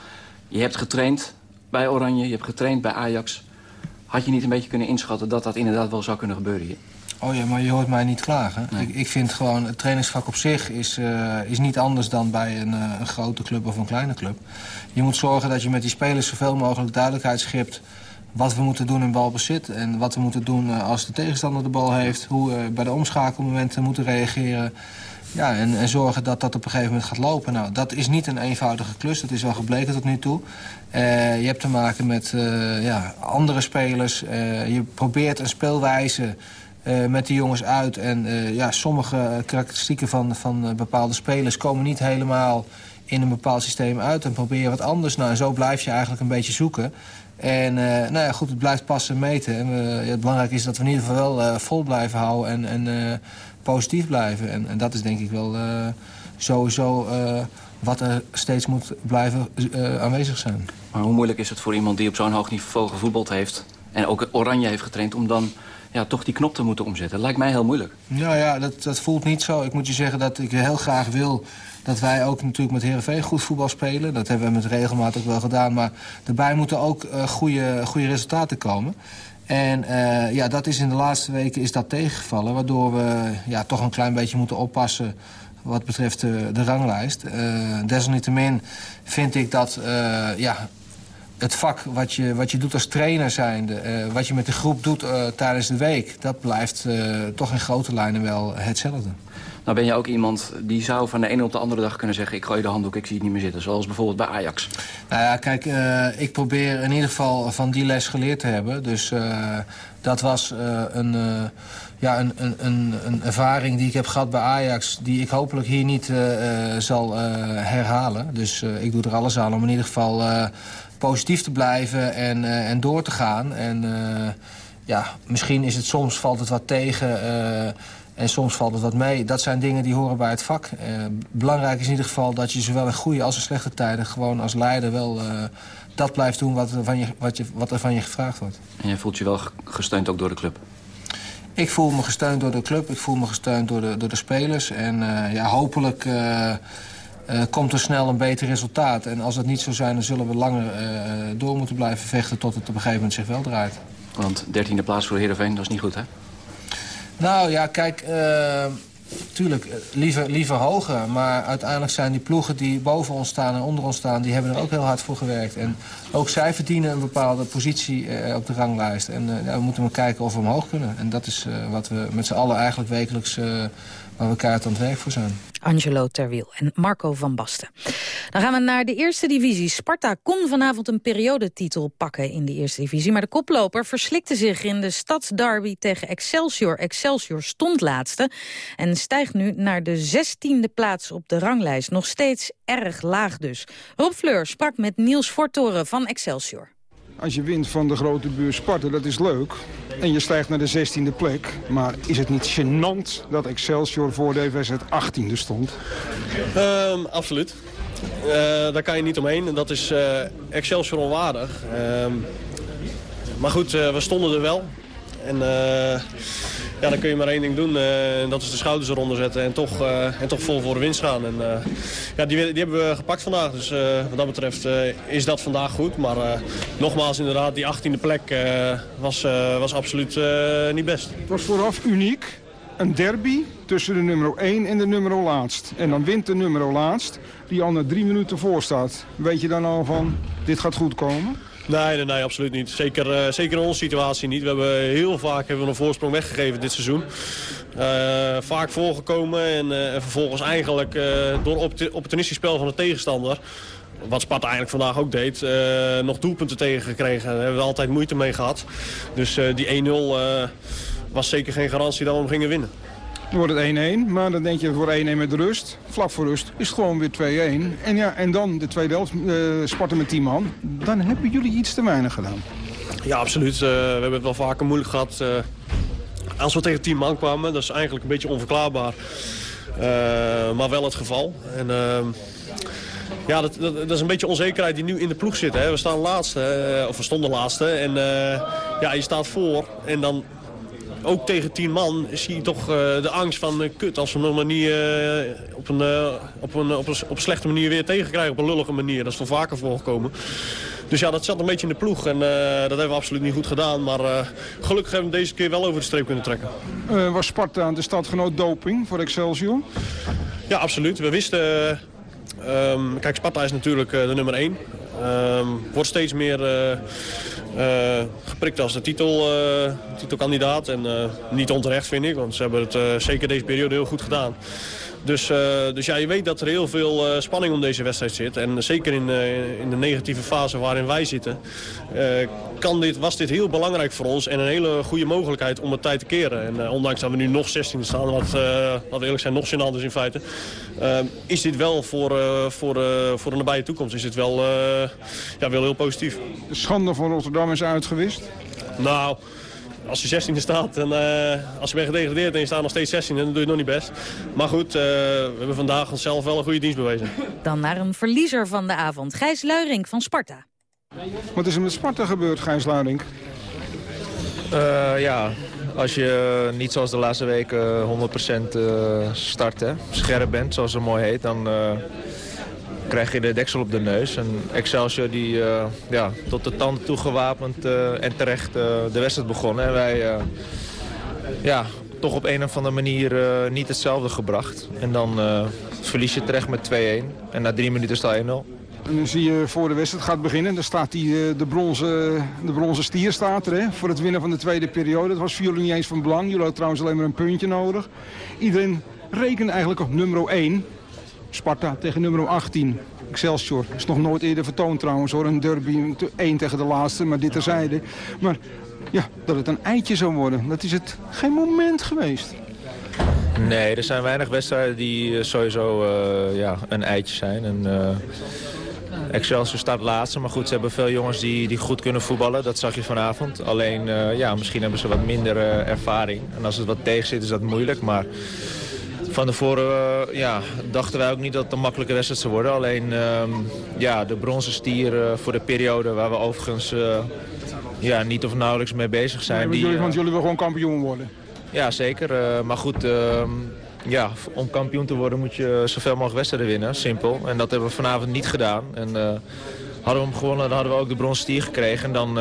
Je hebt getraind bij Oranje, je hebt getraind bij Ajax. Had je niet een beetje kunnen inschatten dat dat inderdaad wel zou kunnen gebeuren hier? Oh ja, maar je hoort mij niet klagen. Nee. Ik, ik, vind gewoon, het trainingsvak op zich is, uh, is niet anders dan bij een, een, grote club of een kleine club. Je moet zorgen dat je met die spelers zoveel mogelijk duidelijkheid schept wat we moeten doen in balbezit. En wat we moeten doen uh, als de tegenstander de bal heeft. Hoe we bij de omschakelmomenten moeten reageren. Ja, en, en, zorgen dat dat op een gegeven moment gaat lopen. Nou, dat is niet een eenvoudige klus. Dat is wel gebleken tot nu toe. je hebt te maken met ja, andere spelers. je probeert een speelwijze met die jongens uit. En ja, sommige karakteristieken van, van bepaalde spelers komen niet helemaal in een bepaald systeem uit. En probeer wat anders. Nou, en zo blijf je eigenlijk een beetje zoeken. En nou ja, goed, het blijft passen en meten. En ja, het belangrijke is dat we in ieder geval wel vol blijven houden en, en positief blijven. En, en, dat is denk ik wel sowieso wat er steeds moet blijven aanwezig zijn. Maar hoe moeilijk is het voor iemand die op zo'n hoog niveau gevoetbald heeft... en ook oranje heeft getraind om dan ja, toch die knop te moeten omzetten. Lijkt mij heel moeilijk. Nou ja, dat, dat voelt niet zo. Ik moet je zeggen dat ik heel graag wil dat wij ook natuurlijk met Heerenveen goed voetbal spelen. Dat hebben we met regelmaat ook wel gedaan. Maar daarbij moeten ook uh, goede, goede resultaten komen. En uh, ja, dat is in de laatste weken is dat tegengevallen. Waardoor we ja, toch een klein beetje moeten oppassen wat betreft de, de ranglijst. Uh, desalniettemin vind ik dat ja, het vak wat je, wat je doet als trainer zijnde... Wat je met de groep doet tijdens de week... dat blijft toch in grote lijnen wel hetzelfde. Nou ben je ook iemand die zou van de ene op de andere dag kunnen zeggen... ik gooi de handdoek, ik zie het niet meer zitten. Zoals bijvoorbeeld bij Ajax. Nou ja, kijk, ik probeer in ieder geval van die les geleerd te hebben. Dus dat was een ja, een, een, een, een, ervaring die ik heb gehad bij Ajax... die ik hopelijk hier niet zal herhalen. Dus ik doe er alles aan om in ieder geval positief te blijven en, en door te gaan. En ja, misschien is het soms valt het wat tegen en soms valt het wat mee. Dat zijn dingen die horen bij het vak. belangrijk is in ieder geval dat je zowel in goede als in slechte tijden... gewoon als leider wel dat blijft doen wat er, van je, wat, je, wat er van je gevraagd wordt. En je voelt je wel gesteund ook door de club? Ik voel me gesteund door de club, ik voel me gesteund door de, door de spelers. En uh, ja, hopelijk uh, komt er snel een beter resultaat. En als dat niet zo zijn, dan zullen we langer door moeten blijven vechten... tot het op een gegeven moment zich wel draait. Want dertiende plaats voor Heerenveen, dat is niet goed, hè? Nou ja, kijk, Tuurlijk, eh, liever, liever hoger. Maar uiteindelijk zijn die ploegen die boven ons staan en onder ons staan... die hebben er ook heel hard voor gewerkt. En ook zij verdienen een bepaalde positie eh, op de ranglijst. En ja, we moeten maar kijken of we omhoog kunnen. En dat is wat we met z'n allen eigenlijk wekelijks... Waar we elkaar aan het werk voor zijn. Angelo Terwiel en Marco van Basten. Dan gaan we naar de eerste divisie. Sparta kon vanavond een periodetitel pakken in de eerste divisie. Maar de koploper verslikte zich in de stadsderby tegen Excelsior. Excelsior stond laatste en stijgt nu naar de zestiende plaats op de ranglijst. Nog steeds erg laag dus. Rob Fleur sprak met Niels Fortoren van Excelsior. Als je wint van de grote buur Sparta, dat is leuk. En je stijgt naar de 16e plek. Maar is het niet gênant dat Excelsior voor deze wedstrijd 18e stond? Um, absoluut. Uh, daar kan je niet omheen. En dat is uh, Excelsior onwaardig. Um, maar goed, uh, we stonden er wel. En ja, dan kun je maar één ding doen. Uh, en dat is de schouders eronder zetten en toch, uh, en toch vol voor de winst gaan. En, ja, die, die hebben we gepakt vandaag. Dus wat dat betreft is dat vandaag goed. Maar nogmaals, inderdaad, die 18e plek was, was absoluut niet best. Het was vooraf uniek. Een derby tussen de nummer 1 en de nummer laatst. En dan wint de nummer laatst, die al na drie minuten voor staat. Weet je dan al van, dit gaat goed komen? Nee, nee, nee, absoluut niet. Zeker, uh, zeker in onze situatie niet. We hebben heel vaak hebben we een voorsprong weggegeven dit seizoen. Uh, vaak voorgekomen en, en vervolgens eigenlijk door opportunistisch spel van de tegenstander... wat Sparta eigenlijk vandaag ook deed, nog doelpunten tegengekregen. Daar hebben we altijd moeite mee gehad. Dus die 1-0 was zeker geen garantie dat we hem gingen winnen. Wordt het 1-1, maar dan denk je wordt 1-1 met rust. Vlak voor rust is gewoon weer 2-1. En, ja, en dan de tweede helft, uh, met 10 man. Dan hebben jullie iets te weinig gedaan. Ja, absoluut. Uh, we hebben het wel vaker moeilijk gehad. Uh, als we tegen 10 man kwamen, dat is eigenlijk een beetje onverklaarbaar. maar wel het geval. En, ja, dat, dat, dat, is een beetje onzekerheid die nu in de ploeg zit. Hè. We staan laatste, of we stonden laatste. En ja, je staat voor en dan ook tegen tien man zie je toch uh, de angst van... Uh, kut, als we nog maar niet uh, op, een, op, een, op, een, op slechte manier weer tegenkrijgen. Op een lullige manier. Dat is wel vaker voorgekomen. Dus ja, dat zat een beetje in de ploeg. En dat hebben we absoluut niet goed gedaan. Maar gelukkig hebben we deze keer wel over de streep kunnen trekken. was Sparta de stadgenoot doping voor Excelsior? Ja, absoluut. We wisten... Um, kijk, Sparta is natuurlijk de nummer 1. Um, wordt steeds meer uh, geprikt als de titel, uh, titelkandidaat. En niet onterecht vind ik, want ze hebben het zeker deze periode heel goed gedaan. Dus, uh, dus ja, je weet dat er heel veel uh, spanning om deze wedstrijd zit. En zeker in, uh, in de negatieve fase waarin wij zitten... kan dit, was dit heel belangrijk voor ons en een hele goede mogelijkheid om het tijd te keren. En ondanks dat we nu nog 16 staan, wat, we eerlijk zijn, nog gênant is in feite... is dit wel voor, voor, voor de nabije toekomst is dit wel, ja, wel heel positief. De schande van Rotterdam is uitgewist? Nou als je 16 staat en uh, als je bent gedegradeerd en je staat nog steeds 16, dan doe je het nog niet best. Maar goed, uh, we hebben vandaag onszelf wel een goede dienst bewezen. Dan naar een verliezer van de avond, Gijs Luiring van Sparta. Wat is er met Sparta gebeurd, Gijs Luiring? Uh, ja, als je niet zoals de laatste weken 100% start, hè, scherp bent, zoals het mooi heet, dan krijg je de deksel op de neus. En Excelsior die uh, ja, tot de tanden toe gewapend uh, en terecht uh, de wedstrijd begonnen. En wij ja, toch op een of andere manier niet hetzelfde gebracht. En dan verlies je terecht met 2-1. En na drie minuten sta je 0. En dan zie je voor de wedstrijd gaat beginnen. Dan staat die, eh, de, bronzen, de bronzen stier staat er, hè, voor het winnen van de tweede periode. Dat was voor jullie niet eens van belang. Jullie hadden trouwens alleen maar een puntje nodig. Iedereen rekent eigenlijk op nummer 1. Sparta tegen nummer 18. Excelsior. is nog nooit eerder vertoond trouwens hoor. Een derby, één tegen de laatste, maar dit terzijde. Maar ja, dat het een eitje zou worden, dat is het geen moment geweest. Nee, er zijn weinig wedstrijden die eh, sowieso uh, ja, een eitje zijn. En, uh, Excelsior staat laatste, maar goed, ze hebben veel jongens die, die goed kunnen voetballen. Dat zag je vanavond. Alleen, ja, misschien hebben ze wat minder ervaring. En als het wat tegen zit, is dat moeilijk. Maar van tevoren ja, dachten wij ook niet dat het een makkelijke wedstrijd zou worden. Alleen, ehm, ja, de bronzen stier voor de periode waar we overigens ja, niet of nauwelijks mee bezig zijn. Nee, die, jullie, want jullie willen gewoon kampioen worden. Ja, zeker. Uh, maar goed, uh, ja, om kampioen te worden moet je zoveel mogelijk wedstrijden winnen. Simpel. En dat hebben we vanavond niet gedaan. En uh, hadden we hem gewonnen, dan hadden we ook de bronzen stier gekregen. En dan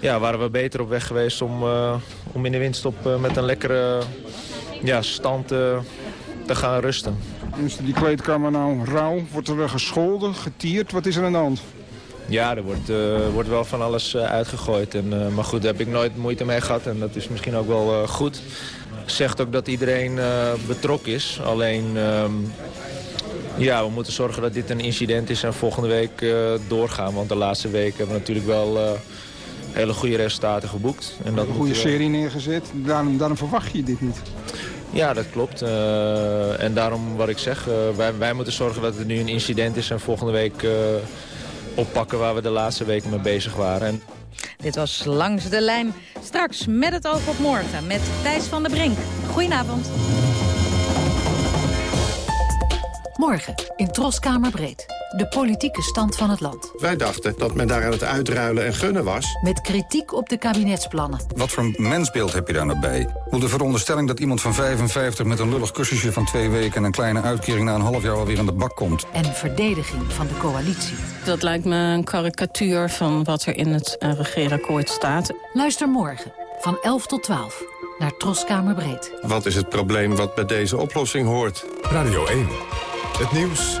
ja, waren we beter op weg geweest om, om in de winststop met een lekkere ja, stand te gaan rusten. Is die kleedkamer nou rauw? Wordt er gescholden, getierd? Wat is er aan de hand? Ja, er wordt, uh, wordt wel van alles uh, uitgegooid. En, uh, maar goed, daar heb ik nooit moeite mee gehad. En dat is misschien ook wel goed. Zegt ook dat iedereen betrokken is. Alleen, um, ja, we moeten zorgen dat dit een incident is en volgende week doorgaan. Want de laatste week hebben we natuurlijk wel hele goede resultaten geboekt. En dat een goede serie neergezet. Daarom, daarom verwacht je dit niet. Ja, dat klopt. en daarom wat ik zeg, wij, wij moeten zorgen dat het nu een incident is en volgende week oppakken waar we de laatste weken mee bezig waren. En... Dit was Langs de Lijn. Straks met het oog op morgen met Thijs van der Brink. Goedenavond. Morgen in Troskamer Breed de politieke stand van het land. Wij dachten dat men daar aan het uitruilen en gunnen was. Met kritiek op de kabinetsplannen. Wat voor mensbeeld heb je daar nou bij? Hoe de veronderstelling dat iemand van 55 met een lullig cursusje van twee weken... en een kleine uitkering na een half jaar alweer aan de bak komt. En verdediging van de coalitie. Dat lijkt me een karikatuur van wat er in het uh, regeerakkoord staat. Luister morgen van 11 tot 12 naar Troskamer Breed. Wat is het probleem wat bij deze oplossing hoort? Radio 1. Het nieuws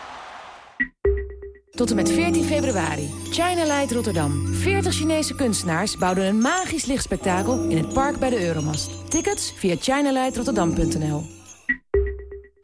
Tot en met 14 februari. China Light Rotterdam. 40 Chinese kunstenaars bouwden een magisch lichtspektakel in het park bij de Euromast. Tickets via chinalightrotterdam.nl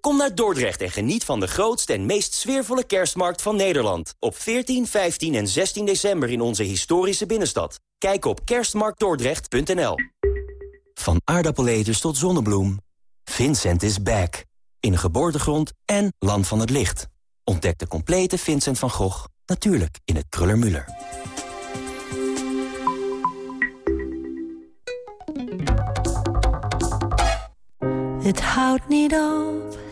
Kom naar Dordrecht en geniet van de grootste en meest sfeervolle kerstmarkt van Nederland. Op 14, 15 en 16 december in onze historische binnenstad. Kijk op kerstmarktdordrecht.nl Van aardappeleters tot zonnebloem. Vincent is back. In geboortegrond en land van het licht. Ontdek de complete Vincent van Gogh, natuurlijk in het Kruller-Müller. Het houdt niet op